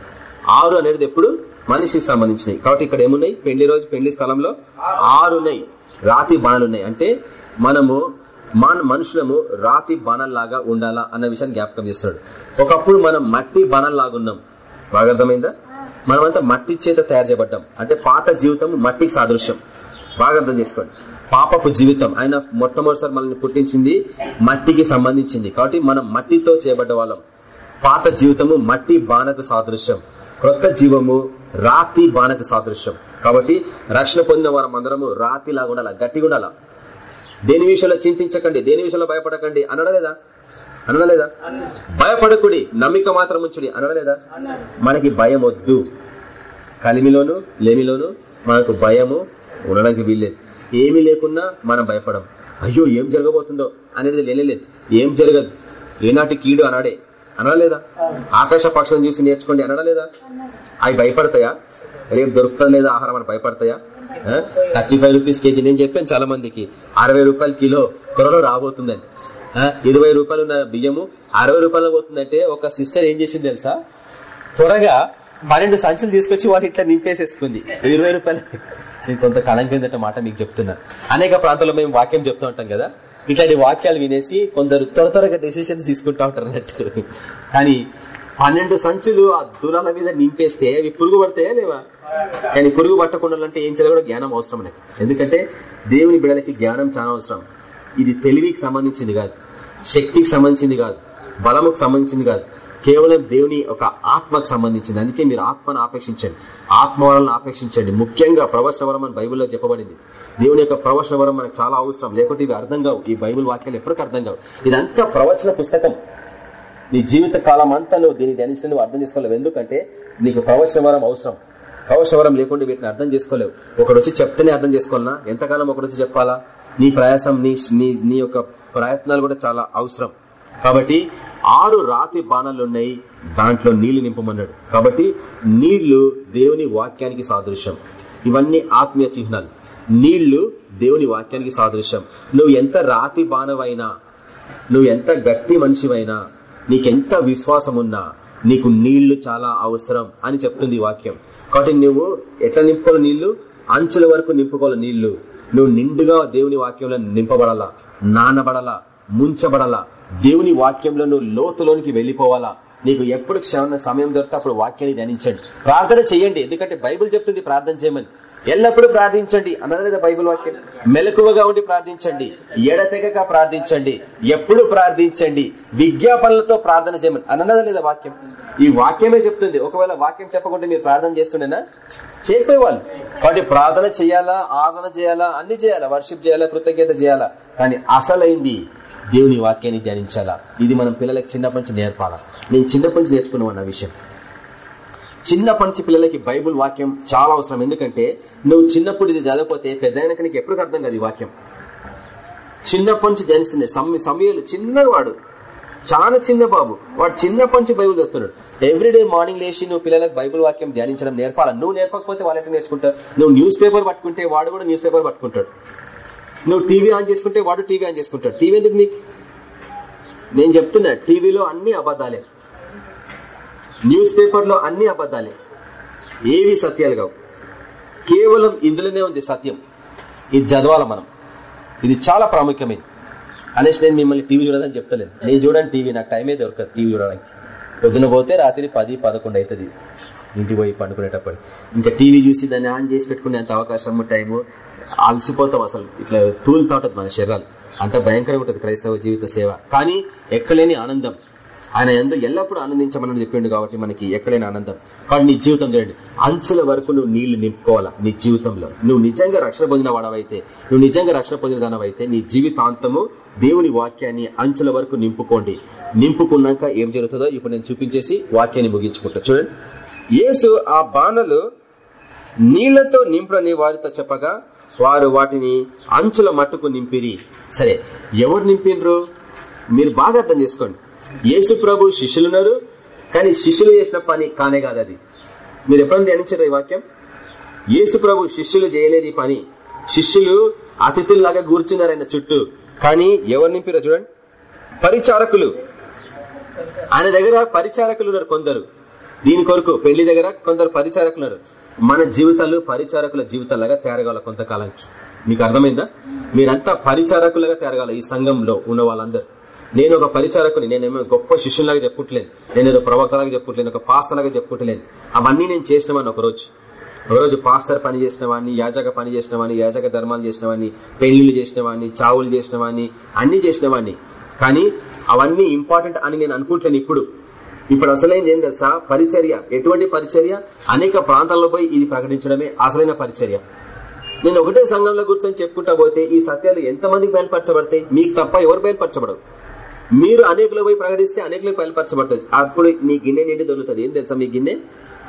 ఆరు అనేది ఎప్పుడు మనిషికి సంబంధించినవి. కాబట్టి ఇక్కడ ఏమున్నాయి? పెళ్ళి రోజు పెళ్ళి స్థలంలో ఆరున్నాయి రాతి బాణాలు ఉన్నాయి. అంటే మనము మన మనుషులము రాతి బాణల్లాగా ఉండాలా అన్న విషయాన్ని జ్ఞాపకం చేస్తున్నాడు. ఒకప్పుడు మనం మట్టి బాణల్లాగా ఉన్నాం బాగా అర్థమైందా? మనమంతా మట్టి చేత తయారు చేయబడ్డాం. అంటే పాత జీవితం మట్టికి సాదృశ్యం. బాగా అర్థం చేసుకోండి. పాపపు జీవితం. ఆయన మొట్టమొదటిసారి మనల్ని పుట్టించింది మట్టికి సంబంధించింది. కాబట్టి మనం మట్టితో చేయబడ్డ వాళ్ళం. పాత జీవితము మట్టి బాణకు సాదృశ్యం. క్రొత్త జీవము రాతి బాణకు సాదృశ్యం. కాబట్టి రక్షణ పొందిన వారం అందరము రాతిలాగా ఉండాలా గట్టిగా ఉండాలా? దేని విషయంలో చింతించకండి దేని విషయంలో భయపడకండి అనడలేదా అనడలేదా భయపడకుడి నమ్మిక మాత్రం ఉంచుడి అనడలేదా మనకి భయం వద్దు కలిమిలోను లేమిలోను మనకు భయము ఉండడానికి వీల్లేదు. ఏమీ లేకున్నా మనం భయపడం. అయ్యో ఏం జరగబోతుందో అనేది లేనేలేదు. ఏం జరగదు. ఏనాటి కీడు అనాడే. అనడలేదా ఆకాశ పక్షం చూసి నేర్చుకోండి అనడలేదా అవి భయపడతాయా? రేపు దొరుకుతా లేదా? ఆహారం అని భయపడతాయా? థర్టీ ఫైవ్ రూపీస్ కేజీ నేను చెప్పాను చాలా మందికి అరవై రూపాయలు కిలో త్వరలో రాబోతుందని. ఇరవై రూపాయలు ఉన్న బియ్యము అరవై రూపాయలు పోతుందంటే ఒక సిస్టర్ ఏం చేసింది తెలుసా? త్వరగా పన్నెండు సంచులు తీసుకొచ్చి వాటి ఇట్లా నింపేసేసుకుంది. ఇరవై రూపాయలు. నేను కొంతకాలం కిందట మాట మీకు చెప్తున్నా. అనేక ప్రాంతాల్లో మేము వాక్యం చెప్తూ ఉంటాం కదా? ఇట్లాంటి వాక్యాలు వినేసి కొందరు త్వర త్వరగా డెసిషన్స్ తీసుకుంటా ఉంటారు అన్నట్టు. కానీ పన్నెండు సంచులు ఆ దూరాల మీద నింపేస్తే అవి పురుగు పడతాయా లేవా? కానీ పురుగు పట్టకుండా అంటే ఏం చేయాలి కూడా జ్ఞానం అవసరం అనేది ఎందుకంటే దేవుని బిడలకి జ్ఞానం చాలా అవసరం. ఇది తెలివికి సంబంధించింది కాదు. శక్తికి సంబంధించింది కాదు. బలముకు సంబంధించింది కాదు. కేవలం దేవుని ఒక ఆత్మకు సంబంధించింది. అందుకే మీరు ఆత్మను ఆపేక్షించండి. ఆత్మ వలన ఆపేక్షించండి. ముఖ్యంగా ప్రవచన వరం అని బైబిల్లో చెప్పబడింది. దేవుని యొక్క ప్రవచన వరం మనకు చాలా అవసరం. లేకుంటే ఇవి అర్థం కావు. ఈ బైబిల్ వాక్యాలు ఎప్పటికీ అర్థం కావు. ఇదంతా ప్రవచన పుస్తకం. నీ జీవిత కాలం అంతా నువ్వు దీని ధ్యానించి నువ్వు అర్థం చేసుకోలేవు. ఎందుకంటే నీకు ప్రవచన అవసరం. ప్రవచన లేకుండా వీటిని అర్థం చేసుకోలేవు. ఒకడు వచ్చి చెప్తేనే అర్థం చేసుకోవాలన్నా ఎంతకాలం ఒకడు వచ్చి చెప్పాలా? నీ ప్రయాసం నీ నీ నీ యొక్క ప్రయత్నాలు కూడా చాలా అవసరం. కాబట్టి ఆరు రాతి బాణాలు ఉన్నాయి. దాంట్లో నీళ్ళు నింపమన్నాడు. కాబట్టి నీళ్ళు దేవుని వాక్యానికి సాదృశ్యం. ఇవన్నీ ఆత్మీయ చిహ్నాలు. నీళ్ళు దేవుని వాక్యానికి సాదృశ్యం. నువ్వు ఎంత రాతి బాణవైనా నువ్వు ఎంత గట్టి మనిషివైనా నీకెంత విశ్వాసం ఉన్నా నీకు నీళ్ళు చాలా అవసరం అని చెప్తుంది వాక్యం. కాబట్టి నువ్వు ఎట్లా నింపుకోవాలి నీళ్ళు? అంచుల వరకు నింపుకోవాలి నీళ్ళు. నువ్వు నిండుగా దేవుని వాక్యంలో నింపబడాలా? నానబడాలా? ముంచబడాలా? దేవుని వాక్యంలో నువ్వు లోతులోనికి వెళ్ళిపోవాలా? నీకు ఎప్పుడు క్షమ సమయం దొరికితే అప్పుడు వాక్యాన్ని ధ్యానించండి. ప్రార్థన చేయండి. ఎందుకంటే బైబిల్ చెప్తుంది ప్రార్థన చేయమని. ఎల్లప్పుడూ ప్రార్థించండి. అన్నది లేదా బైబిల్ వాక్యం? మెలకువగా ఉండి ప్రార్థించండి. ఎడతెగక ప్రార్థించండి. ఎప్పుడు ప్రార్థించండి. విజ్ఞాపనలతో ప్రార్థన చేయమని. అన్నదా లేదా వాక్యం? ఈ వాక్యమే చెప్తుంది. ఒకవేళ వాక్యం చెప్పకుండా మీరు ప్రార్థన చేస్తుండేనా? చేయకపోయేవాళ్ళు. కాబట్టి ప్రార్థన చేయాలా? ఆదరణ చేయాలా? అన్ని చేయాలా? వర్షిప్ చేయాలా? కృతజ్ఞత చేయాలా? కానీ అసలైంది దేవుని వాక్యాన్ని ధ్యానించాలా? ఇది మనం పిల్లలకు చిన్నప్పటి నుంచి నేర్పాలా? నేను చిన్నప్పటి నుంచి నేర్చుకున్నాను విషయం. చిన్నప్పటి నుంచి పిల్లలకి బైబుల్ వాక్యం చాలా అవసరం. ఎందుకంటే నువ్వు చిన్నప్పుడు ఇది చదవకపోతే పెద్ద నీకు ఎప్పుడు అర్థం కాదు ఈ వాక్యం. చిన్నప్పటి నుంచి ధ్యానిస్తున్నాయి సమ్య సమయాలు చిన్నవాడు. చాలా చిన్న బాబు. వాడు చిన్నప్పటి నుంచి బైబుల్ చదువుతున్నాడు. ఎవ్రీడే మార్నింగ్ లేచి నువ్వు పిల్లలకు బైబుల్ వాక్యం ధ్యానించడం నేర్పాల? నువ్వు నేర్పకపోతే వాళ్ళు నేర్చుకుంటావు నువ్వు న్యూస్ పేపర్ పట్టుకుంటే వాడు కూడా న్యూస్ పేపర్ పట్టుకుంటాడు. నువ్వు టీవీ ఆన్ చేసుకుంటే వాడు టీవీ ఆన్ చేసుకుంటాడు. టీవీ ఎందుకు నీకు? నేను చెప్తున్నా టీవీలో అన్ని అబద్ధాలే. న్యూస్ పేపర్లో అన్ని అబద్ధాలే. ఏవి సత్యాలు కావు. కేవలం ఇందులోనే ఉంది సత్యం. ఇది చదవాల మనం. ఇది చాలా ప్రాముఖ్యమైనది అనేసి నేను మిమ్మల్ని టీవీ చూడదని చెప్తలేను. నేను చూడండి టీవీ నాకు టైమే దొరకదు టీవీ చూడడానికి. పొద్దున పోతే రాత్రి పది పదకొండు అవుతుంది ఇంటికి పోయి పండుకునేటప్పుడు ఇంకా టీవీ చూసి దాన్ని ఆన్ చేసి పెట్టుకునే అంత అవకాశం టైము అలసిపోతాం అసలు. ఇట్లా తూలుతా ఉంటుంది మన శరీరాలు. అంత భయంకరంగా ఉంటుంది క్రైస్తవ జీవిత సేవ. కానీ ఎక్కలేని ఆనందం. ఆయన ఎందు ఎల్లప్పుడూ ఆనందించమని చెప్పిండు కాబట్టి మనకి ఎక్కడైనా ఆనందం. కానీ నీ జీవితం చూడండి అంచుల వరకు నువ్వు నీళ్ళు నింపుకోవాలా? నీ జీవితంలో. నువ్వు నిజంగా రక్షణ పొందిన వాడవైతే నువ్వు నిజంగా రక్షణ పొందిన దానవైతే నీ జీవితాంతము దేవుని వాక్యాన్ని అంచుల వరకు నింపుకోండి. నింపుకున్నాక ఏం జరుగుతుందో ఇప్పుడు నేను చూపించేసి వాక్యాన్ని ముగించుకుంటా. చూడండి. యేసు ఆ బాణలు నీళ్ళతో నింపుడని వారితో చెప్పగా వారు వాటిని అంచుల మట్టుకు నింపిరి. సరే ఎవరు నింపిండ్రు మీరు బాగా అర్థం చేసుకోండి. యేసు ప్రభు శిష్యులున్నారు. కానీ శిష్యులు చేసిన పని కానే కాదు అది. మీరు ఎప్పుడైనా ధ్యానించారు ఈ వాక్యం? యేసు ప్రభు శిష్యులు చేయలేదు ఈ పని. శిష్యులు అతిథుల్లాగా కూర్చున్నారు ఆయన చుట్టూ. కానీ ఎవరు నింపిరా చూడండి? పరిచారకులు. ఆయన దగ్గర పరిచారకులు ఉన్నారు కొందరు. దీని కొరకు పెళ్ళి దగ్గర కొందరు పరిచారకులు ఉన్నారు. మన జీవితాలు పరిచారకుల జీవితాలుగా తయారగాల కొంతకాలానికి. మీకు అర్థమైందా? మీరంతా పరిచారకులుగా తయారగాల ఈ సంఘంలో ఉన్న వాళ్ళందరూ. నేను ఒక పరిచారకుని నేనేమో గొప్ప శిష్యులాగా చెప్పుట్లేను. నేను ఏదో ప్రవక్తలాగా చెప్పుట్లేను ఒక పాసలాగా చెప్పుట్లేను. అవన్నీ నేను చేసినామని ఒక రోజు ఒకరోజు పాస్తర్ పని చేసిన వాడిని యాజక పని చేసిన వాడిని యాజక ధర్మాలు చేసిన వాడిని పెళ్ళిళ్ళు చేసిన వాడిని చావులు చేసిన వాడిని అన్ని చేసిన వాడిని కానీ అవన్నీ ఇంపార్టెంట్ అని నేను అనుకుంటాను ఇప్పుడు. ఇప్పుడు అసలైంది ఏం తెలుసా? పరిచర్య. ఎటువంటి పరిచర్య? అనేక ప్రాంతాల్లో పోయి ఇది ప్రకటించడమే అసలైన పరిచర్య. నేను ఒకటే సంఘంలో కూర్చొని చెప్పుకుంటా పోతే ఈ సత్యాలు ఎంతమందికి బయలుపరచబడతాయి? మీకు తప్ప ఎవరు బయలుపరచబడవు మీరు అనేకులు పోయి ప్రకటిస్తే అనేకులకు బయలుపరచబడుతుంది అప్పుడు మీ గిన్నె నిండి దొల్లుతుంది ఏం తెలుసా మీ గిన్నె?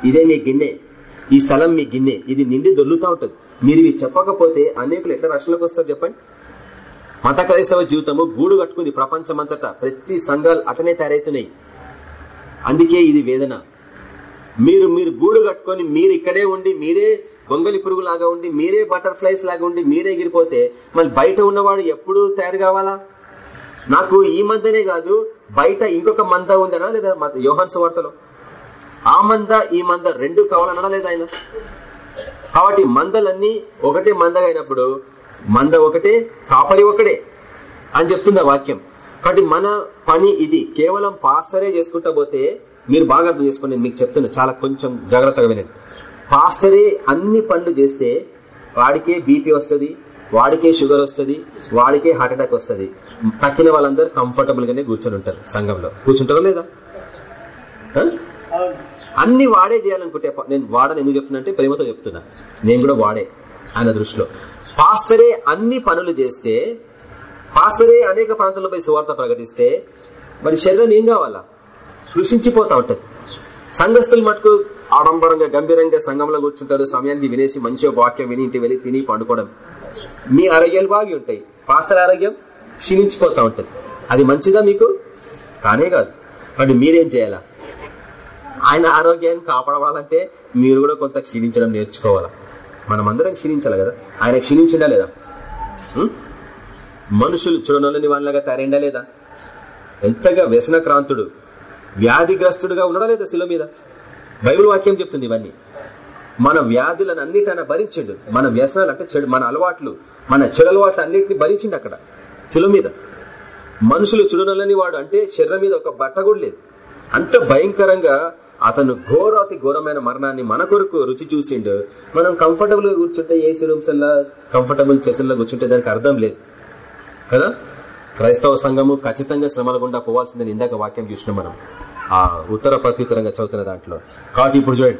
ఇదే మీ గిన్నె. ఈ స్థలం మీ గిన్నె. ఇది నిండి దొల్లుతా ఉంటుంది. మీరు ఇవి చెప్పకపోతే అనేకులు ఎట్లా రక్షణకు వస్తారు చెప్పండి? మత క్రైస్తవ జీవితము గూడు కట్టుకుంది ప్రపంచమంతటా. ప్రతి సంఘాలు అటనే తయారైతున్నాయి అందుకే ఇది వేదన. మీరు మీరు గూడు కట్టుకొని మీరు ఇక్కడే ఉండి మీరే గొంగలి పురుగు లాగా ఉండి మీరే బటర్ఫ్లైస్ లాగా ఉండి మీరే ఎగిరిపోతే మళ్ళీ బయట ఉన్నవాడు ఎప్పుడు తయారు కావాలా? నాకు ఈ మందనే కాదు బయట ఇంకొక మంద ఉందనా లేదా యోహన్ సువార్తలో? ఆ మంద ఈ మంద రెండు కావాలన్నా లేదా ఆయన? కాబట్టి మందలన్నీ ఒకటే మందగా అయినప్పుడు మంద ఒకటే కాపరి ఒకటే అని చెప్తుంది వాక్యం. కాబట్టి మన పని ఇది. కేవలం పాస్టరే చేసుకుంటా పోతే మీరు బాగా అర్థం చేసుకోండి నేను మీకు చెప్తున్నా. చాలా కొంచెం జాగ్రత్తగా వినండి. పాస్టరే అన్ని పనులు చేస్తే వాడికే బీపీ వస్తుంది వాడికే షుగర్ వస్తుంది వాడికే హార్ట్ అటాక్ వస్తుంది. తక్కిన వాళ్ళందరూ కంఫర్టబుల్ గానే కూర్చొని ఉంటారు సంఘంలో. కూర్చుంటారా లేదా? అన్ని వాడే చేయాలనుకుంటే నేను వాడని ఎందుకు చెప్తున్నా ప్రేమతో చెప్తున్నా. నేను కూడా వాడే ఆయన దృష్టిలో. పాస్టరే అన్ని పనులు చేస్తే పాస్టరే అనేక ప్రాంతాలపై సువార్త ప్రకటిస్తే మరి శరీరం ఏం కావాలా? కృషించిపోతా ఉంటది. సంఘస్థులు మటుకు ఆడంబరంగా గంభీరంగా సంఘంలో కూర్చుంటారు సమయానికి వినేసి మంచిగా వాక్యం విని ఇంటి వెళ్ళి తిని పండుకోవడం. మీ ఆరోగ్యాలు బాగి ఉంటాయి. పాస్తల ఆరోగ్యం క్షీణించిపోతా ఉంటది. అది మంచిదా మీకు? కానే కాదు. అంటే మీరేం చేయాలా? ఆయన ఆరోగ్యాన్ని కాపాడవాలంటే మీరు కూడా కొంత క్షీణించడం నేర్చుకోవాలా? మనం అందరం క్షీణించాలి కదా? ఆయన క్షీణించడా లేదా? మనుషులు చూడనోళ్ళని వాళ్ళగా తయారైండా లేదా? ఎంతగా వ్యసనక్రాంతుడు వ్యాధిగ్రస్తుడుగా ఉండడా లేదా శిల మీద? బైబిల్ వాక్యం చెప్తుంది ఇవన్నీ. మన వ్యాధులను అన్నిటి ఆయన భరించిండు. మన వ్యసనాలు అంటే చెడు మన అలవాట్లు మన చెడు అలవాట్లు అన్నిటిని భరించిండు అక్కడ శిల మీద. మనుషులు చుడనలని వాడు అంటే శరీరం మీద ఒక బట్ట కూడా లేదు. అంత భయంకరంగా అతను ఘోరాతి ఘోరమైన మరణాన్ని మన కొరకు రుచి చూసిండు. మనం కంఫర్టబుల్గా కూర్చుంటే ఏసీ రూమ్స్ కంఫర్టబుల్ చర్చల్లో కూర్చుంటే దానికి అర్థం లేదు. కదా? క్రైస్తవ సంఘము ఖచ్చితంగా శ్రమల గుండా పోవాల్సిందని ఇందాక వాక్యం చూసినాం మనం. ఆ ఉత్తర ప్రత్యుత్తరంగా చదువుతున్న దాంట్లో. కాబట్టి ఇప్పుడు చూడండి.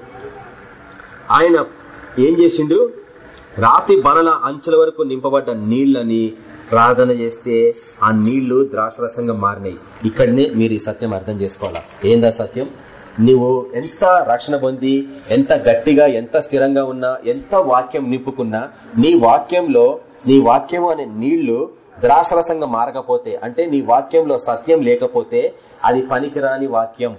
ఆయన ఏం చేసిండు? రాతి బనల అంచుల వరకు నింపబడ్డ నీళ్ళని ప్రార్థన చేస్తే ఆ నీళ్ళు ద్రాక్షరసంగా మారినాయి ఇక్కడనే మీరు ఈ సత్యం అర్థం చేసుకోవాలా? ఏందా సత్యం? నువ్వు ఎంత రక్షణ పొంది ఎంత గట్టిగా ఎంత స్థిరంగా ఉన్నా ఎంత వాక్యం నింపుకున్నా నీ వాక్యంలో నీ వాక్యం అనే నీళ్ళు ద్రాక్షరసంగా మారకపోతే అంటే నీ వాక్యంలో సత్యం లేకపోతే అది పనికిరాని వాక్యం.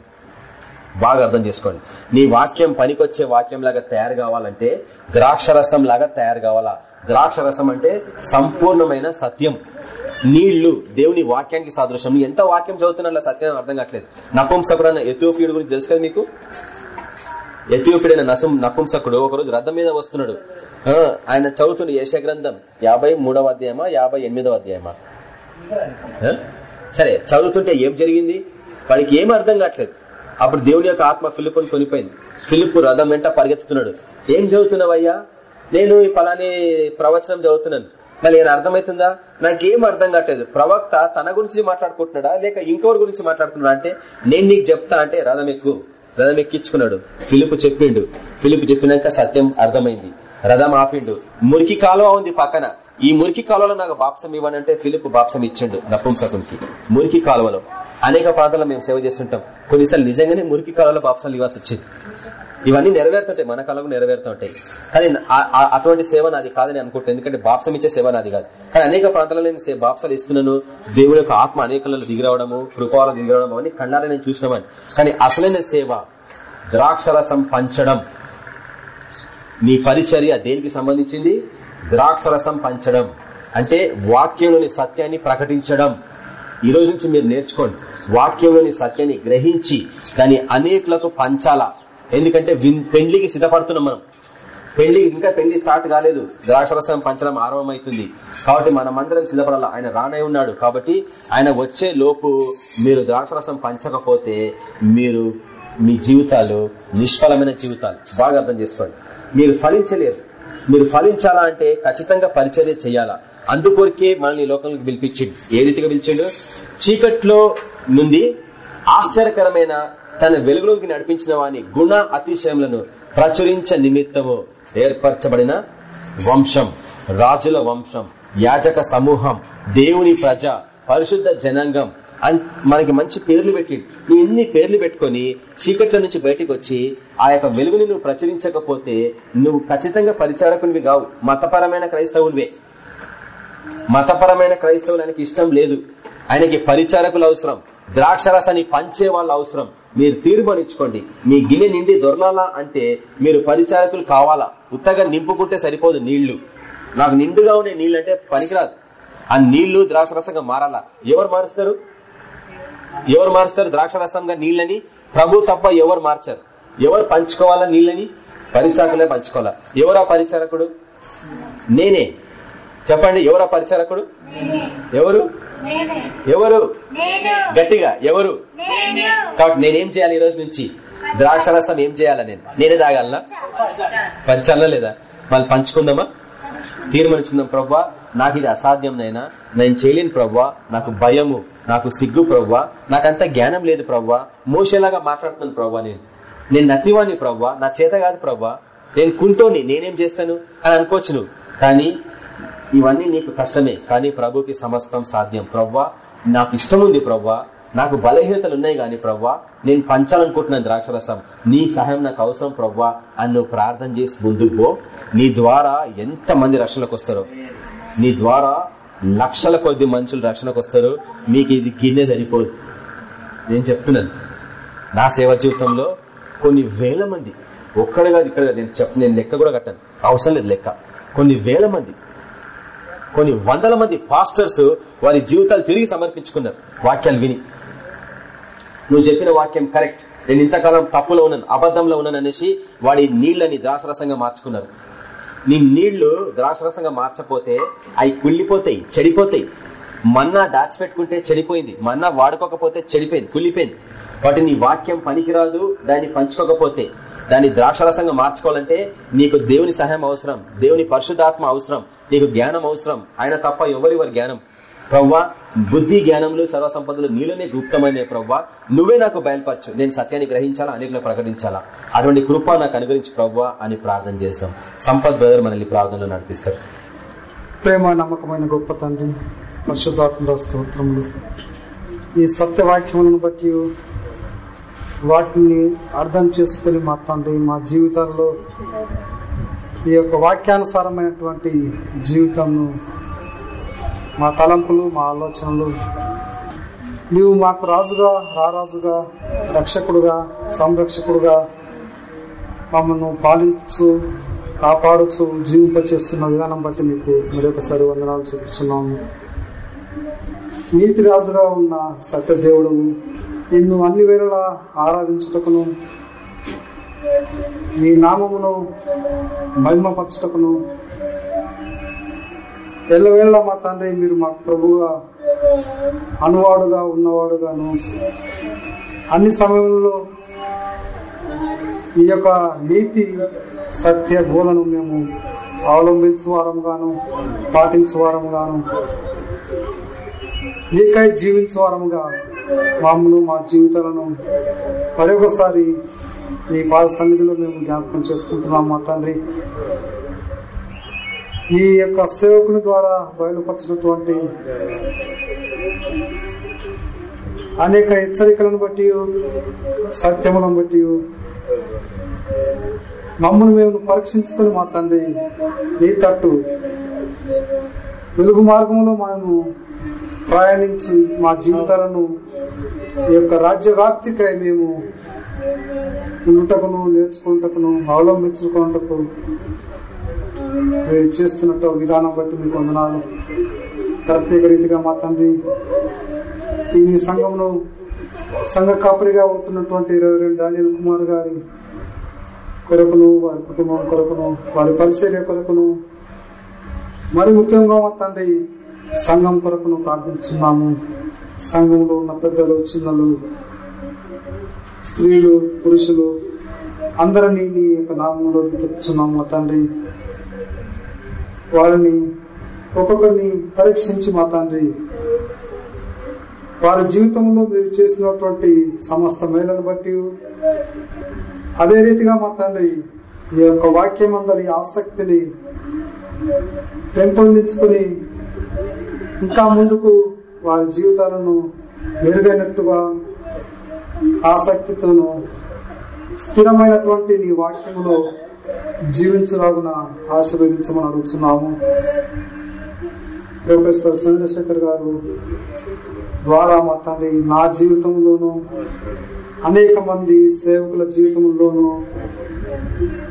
బాగా అర్థం చేసుకోండి. నీ వాక్యం పనికొచ్చే వాక్యం లాగా తయారు కావాలంటే ద్రాక్షరసం లాగా తయారు కావాలా? ద్రాక్షరసం అంటే సంపూర్ణమైన సత్యం. నీళ్ళు దేవుని వాక్యానికి సాదృశ్యం. ఎంత వాక్యం చదువుతున్నా సత్యం అర్థం కావట్లేదు. నపుంసకుడు అన్న ఎథియోపియుడు గురించి తెలుసు కదా మీకు? ఎథియోపియుడైన నసం నపుంసకుడు ఒకరోజు రథం మీద వస్తున్నాడు. ఆయన చదువుతున్న యశ గ్రంథం యాభై మూడవ అధ్యాయమా యాభై ఎనిమిదవ అధ్యాయమా? సరే చదువుతుంటే ఏం జరిగింది? వాడికి ఏం అర్థం కావట్లేదు. అప్పుడు దేవుని యొక్క ఆత్మ ఫిలిప్ను కొనిపోయింది. ఫిలిప్ రథం వెంట పరిగెత్తుతున్నాడు. ఏం చదువుతున్నావయ్యా నేను ఈ పలాని ప్రవచనం చదువుతున్నాను. మళ్ళీ ఏమైనా అర్థమవుతుందా? నాకేం అర్థం కావట్లేదు. ప్రవక్త తన గురించి మాట్లాడుకుంటున్నాడా? లేక ఇంకొకరి గురించి మాట్లాడుతున్నాడా అంటే నేను నీకు చెప్తా అంటే రథం ఎక్కువ రథం ఎక్కించుకున్నాడు. ఫిలిప్ చెప్పిండు. ఫిలిప్ చెప్పినాక సత్యం అర్థమైంది. రథం ఆపిండు. మురికి కాలువ ఉంది పక్కన. ఈ మురికి కాలువలో నాకు బాప్సం ఇవ్వనంటే ఫిలిప్ బాప్సం ఇచ్చిండు నపుంసకునికి. మురికి కాలువలో. అనేక ప్రాంతాల్లో మేము సేవ చేస్తుంటాం. కొన్నిసార్లు నిజంగానే మురికి కాలువలో బాప్సాలు ఇవ్వాల్సి వచ్చింది. ఇవన్నీ నెరవేరుతుంటాయి. మన కాలంలో నెరవేరుతుంటాయి. కానీ అటువంటి సేవ నాది కాదని అనుకుంటాను ఎందుకంటే బాప్సం ఇచ్చే సేవ నాది కాదు. కానీ అనేక ప్రాంతాల్లో నేను బాప్సాలు ఇస్తున్నాను. దేవుడి యొక్క ఆత్మ అనేకలలో దిగిరవడము కృపాలు దిగిరవడం అవన్నీ కళ్ళారా నేను చూసినామని కానీ అసలైన సేవ ద్రాక్షరసం పంచడం. నీ పరిచర్య దేనికి సంబంధించింది? ద్రాక్షరసం పంచడం అంటే వాక్యంలోని సత్యాన్ని ప్రకటించడం. ఈ రోజు నుంచి మీరు నేర్చుకోండి. వాక్యంలోని సత్యాన్ని గ్రహించి దాన్ని అనేకులకు పంచాలా? ఎందుకంటే పెళ్ళికి సిద్ధపడుతున్నాం మనం. పెళ్ళి ఇంకా పెళ్ళి స్టార్ట్ కాలేదు. ద్రాక్షరసం పంచడం ఆరంభమవుతుంది కాబట్టి మనమందరం సిద్ధపడాల? ఆయన రానై ఉన్నాడు. కాబట్టి ఆయన వచ్చే లోపు మీరు ద్రాక్షరసం పంచకపోతే మీరు మీ జీవితాలు నిష్ఫలమైన జీవితాలు. బాగా అర్థం చేసుకోండి. మీరు ఫలించలేరు. మీరు ఫలించాలా అంటే ఖచ్చితంగా పరిచర్య చేయాలా? అందుకొరికే మనల్ని ఈ లోకంలోకి పిలిపించిండు. ఏ రీతిగా పిలిచిండు? చీకట్లో నుండి ఆశ్చర్యకరమైన తన వెలుగులోకి నడిపించిన వాని గుణ అతిశయములను ప్రచురించ నిమిత్తము ఏర్పరచబడిన వంశం రాజుల వంశం యాజక సమూహం దేవుని ప్రజ పరిశుద్ధ జనాంగం మనకి మంచి పేర్లు పెట్టి నువ్వు ఇన్ని పేర్లు పెట్టుకొని చీకట్ల నుంచి బయటకు వచ్చి ఆ యొక్క వెలుగుని నువ్వు ప్రచురించకపోతే నువ్వు ఖచ్చితంగా పరిచారకునివి కావు. మతపరమైన క్రైస్తవునివే. మతపరమైన క్రైస్తవులు ఆయనకి ఇష్టం లేదు. ఆయనకి పరిచారకులు అవసరం. ద్రాక్షరసాన్ని పంచే వాళ్ళు అవసరం. మీరు తీర్మానించుకోండి. మీ గిన్నె నిండి దొరలాలా అంటే మీరు పరిచారకులు కావాలా? ఉత్తగా నింపుకుంటే సరిపోదు నీళ్ళు. నాకు నిండుగా ఉండే నీళ్ళు అంటే పనికిరాదు. ఆ నీళ్ళు ద్రాక్షరసంగా మారాలా? ఎవరు మారుస్తారు? ఎవరు మారుస్తారు? ద్రాక్షరసంగా నీళ్ళని? ప్రభు తప్ప ఎవరు మార్చారు? ఎవరు పంచుకోవాలా నీళ్ళని? పరిచారకులే పంచుకోవాలా. ఎవరా పరిచారకుడు? నేనే. చెప్పండి ఎవరా పరిచారకుడు? ఎవరు? ఎవరు? గట్టిగా ఎవరు? కాబట్టి నేనేం చేయాలి ఈ రోజు నుంచి? ద్రాక్షరసం ఏం చేయాలా నేను? నేనే తాగాలనా? పంచాలా లేదా? మళ్ళీ పంచుకుందామా? తీర్మానించుకుందాం ప్రవ్వా. నాకు ఇది అసాధ్యం నైనా. నేను చేయలేను ప్రవ్వా. నాకు భయము నాకు సిగ్గు ప్రవ్వా. నాకంత జ్ఞానం లేదు ప్రవ్వా. మోసేలాగా మాట్లాడుతున్నాను ప్రవ్వా నేను. నేను నతివాణి ప్రవ్వా. నా చేత కాదు ప్రవ్వా. నేను కుంటోని నేనేం చేస్తాను అని అనుకోవచ్చు నువ్వు కానీ ఇవన్నీ నీకు కష్టమే. కానీ ప్రభుకి సమస్తం సాధ్యం. ప్రవ్వా నాకు ఇష్టం ఉంది ప్రవ్వా. నాకు బలహీనతలు ఉన్నాయి గాని ప్రవ్వా నేను పంచాలనుకుంటున్నాను ద్రాక్షరసం. నీ సహాయం నాకు అవసరం ప్రవ్వా అని నువ్వు ప్రార్థన చేసి ముందుకు పో. నీ ద్వారా ఎంత మంది రక్షణకు వస్తారో నీ ద్వారా లక్షల కొద్ది మనుషులు రక్షణకు వస్తారు మీకు ఇది గిన్నె సరిపోదు. నేను చెప్తున్నాను. నా సేవ జీవితంలో కొన్ని వేల మంది ఒక్కడ కాదు ఇక్కడ నేను చెప్ నేను లెక్క కూడా కట్టాను. అవసరం లేదు లెక్క. కొన్ని వేల మంది కొన్ని వందల మంది పాస్టర్స్ వారి జీవితాలు తిరిగి సమర్పించుకున్నారు. వాక్యాలు విని. నువ్వు చెప్పిన వాక్యం కరెక్ట్. నేను ఇంతకాలం తప్పులో ఉన్నాను అబద్ధంలో ఉన్నాను అనేసి వాడి నీళ్ళని ద్రాక్షరసంగా మార్చుకున్నారు. నీ నీళ్ళు ద్రాక్షరసంగా మార్చపోతే అవి కుళ్ళిపోతాయి చెడిపోతాయి. మన్నా దాచిపెట్టుకుంటే చెడిపోయింది మన్నా వాడుకోకపోతే చెడిపోయింది కుళ్ళిపోయింది. వాటి నీ వాక్యం పనికిరాదు దాన్ని పంచుకోకపోతే దాన్ని ద్రాక్షరసంగా మార్చుకోవాలంటే నీకు దేవుని సహాయం అవసరం దేవుని పరిశుధాత్మ అవసరం నీకు జ్ఞానం అవసరం. ఆయన తప్ప ఎవరి వారి జ్ఞానం? ప్రవ్వా బుద్ధి జ్ఞానములు సర్వసంపదలు నీలోనే గుప్తమైన ప్రవ్వా. నువ్వే నాకు బయలుపరచు. నేను సత్యాన్ని గ్రహించాలా? అనేకులు ప్రకటించాలా? అటువంటి కృప నాకు అనుగ్రహించి ప్రవ్వా అని ప్రార్థన చేస్తాం. సంపద్ బ్రదర్ మనల్ని ప్రార్థనలో నడిపిస్తారు. ప్రేమ నమ్మకమైన గొప్ప తండ్రి పరిశుద్ధాత్మ స్తోత్రములు. ఈ సత్యవాక్యములను బట్టి వాటిని అర్థం చేసుకుని మా తండ్రి మా జీవితాల్లో ఈ యొక్క వాక్యానుసారమైనటువంటి జీవితంను మా తలంపులు మా ఆలోచనలు. నీవు మాకు రాజుగా రారాజుగా రక్షకుడుగా సంరక్షకుడుగా మమ్మల్ని పాలించు కాపాడుచు జీవింపచేస్తున్న విధానం బట్టి మీకు మరొకసారి వందనాలు చూపించున్నాము నీతి రాజుగా ఉన్న సత్యదేవుడు నిన్ను అన్ని వేళలా ఆరాధించుటకును నీ నామమును మహిమపరచుటకును ఎల్లవేళ్ళ మా తండ్రి మీరు మాకు ప్రభుగా అనువాడుగా ఉన్నవాడుగాను. అన్ని సమయంలో ఈ యొక్క నీతి సత్య బోధను మేము అవలంబించు వారముగాను పాటించు వారముగాను నీకై జీవించు మామూలు మా జీవితాలను మరొకసారి నీ పాద సన్నిధిలో మేము జ్ఞాపకం చేసుకుంటున్నాం మా తండ్రి. ఈ యొక్క సేవకుని ద్వారా బయలుపరిచినటువంటి అనేక హెచ్చరికలను బట్టి సత్యములను బట్టి మమ్మల్ని మేము పరీక్షించుకొని మా తండ్రి నీ తట్టు వెలుగు మార్గంలో మనము ప్రయాణించి మా జీవితాలను ఈ యొక్క రాజ్య వ్యాప్తికై మేము ఉండుటకును నేర్చుకుంటకును అవలంబించుకుంటకు మీరు చేస్తున్నట్టు విధానం బట్టి మీకు వందనాలు. ప్రత్యేక రీతిగా మా తండ్రి ఈ సంఘంలో సంఘ కాపరిగా ఉంటున్నటువంటి ఇరవై రెండు డానియల్ కుమార్ గారి కొరకును వారి కుటుంబం కొరకును వారి పరిచర్య కొరకును మరి ముఖ్యంగా మా తండ్రి సంఘం కొరకును ప్రార్థిస్తున్నాము. సంఘంలో ఉన్న పెద్దలు చిన్నలు స్త్రీలు పురుషులు అందరినీ నీ యొక్క నామంలో తెచ్చున్నాము మా తండ్రి. వారిని ఒక్కొక్కరిని పరీక్షించి మా తండ్రి. వారి జీవితంలో మీరు చేసినటువంటి సమస్త మేలను బట్టి అదే రీతిగా మా తండ్రి ఈ యొక్క వాక్యం అందరి ఆసక్తిని పెంపొందించుకుని ఇంకా ముందుకు వారి జీవితాలను మెరుగైనట్టుగా ఆసక్తితోనూ స్థిరమైనటువంటి నీ వాక్యములో జీవించలాగున ఆశీర్వదించమని అడుగుతున్నాము. ప్రొఫెసర్ చంద్రశేఖర్ గారు ద్వారా మా తండ్రి నా జీవితంలోనూ అనేక మంది సేవకుల జీవితంలోనూ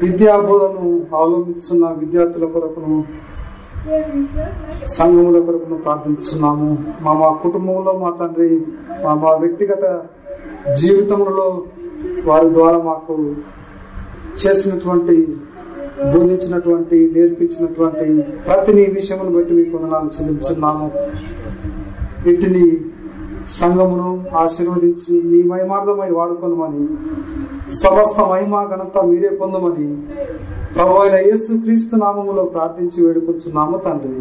విద్యాబోధను అవలంబిస్తున్న విద్యార్థుల కొరకును సంఘముల కొరకును ప్రార్థించున్నాము. మా మా కుటుంబంలో మా తండ్రి మా మా వ్యక్తిగత జీవితంలో వారి ద్వారా మాకు చేసినటువంటి బోధించినటువంటి నేర్పించినటువంటి ప్రతి నీ విషయమును బట్టి మీకు వందనాలు చెల్లించున్నాము. వీటిని సంఘమును ఆశీర్వదించి నీ మహిమార్థమై వాడుకొనమని సమస్త మహిమా ఘనత మీరే పొందమని ప్రభు అయిన యేసు క్రీస్తు నామములో ప్రార్థించి వేడుకొచ్చున్నాము తండ్రి.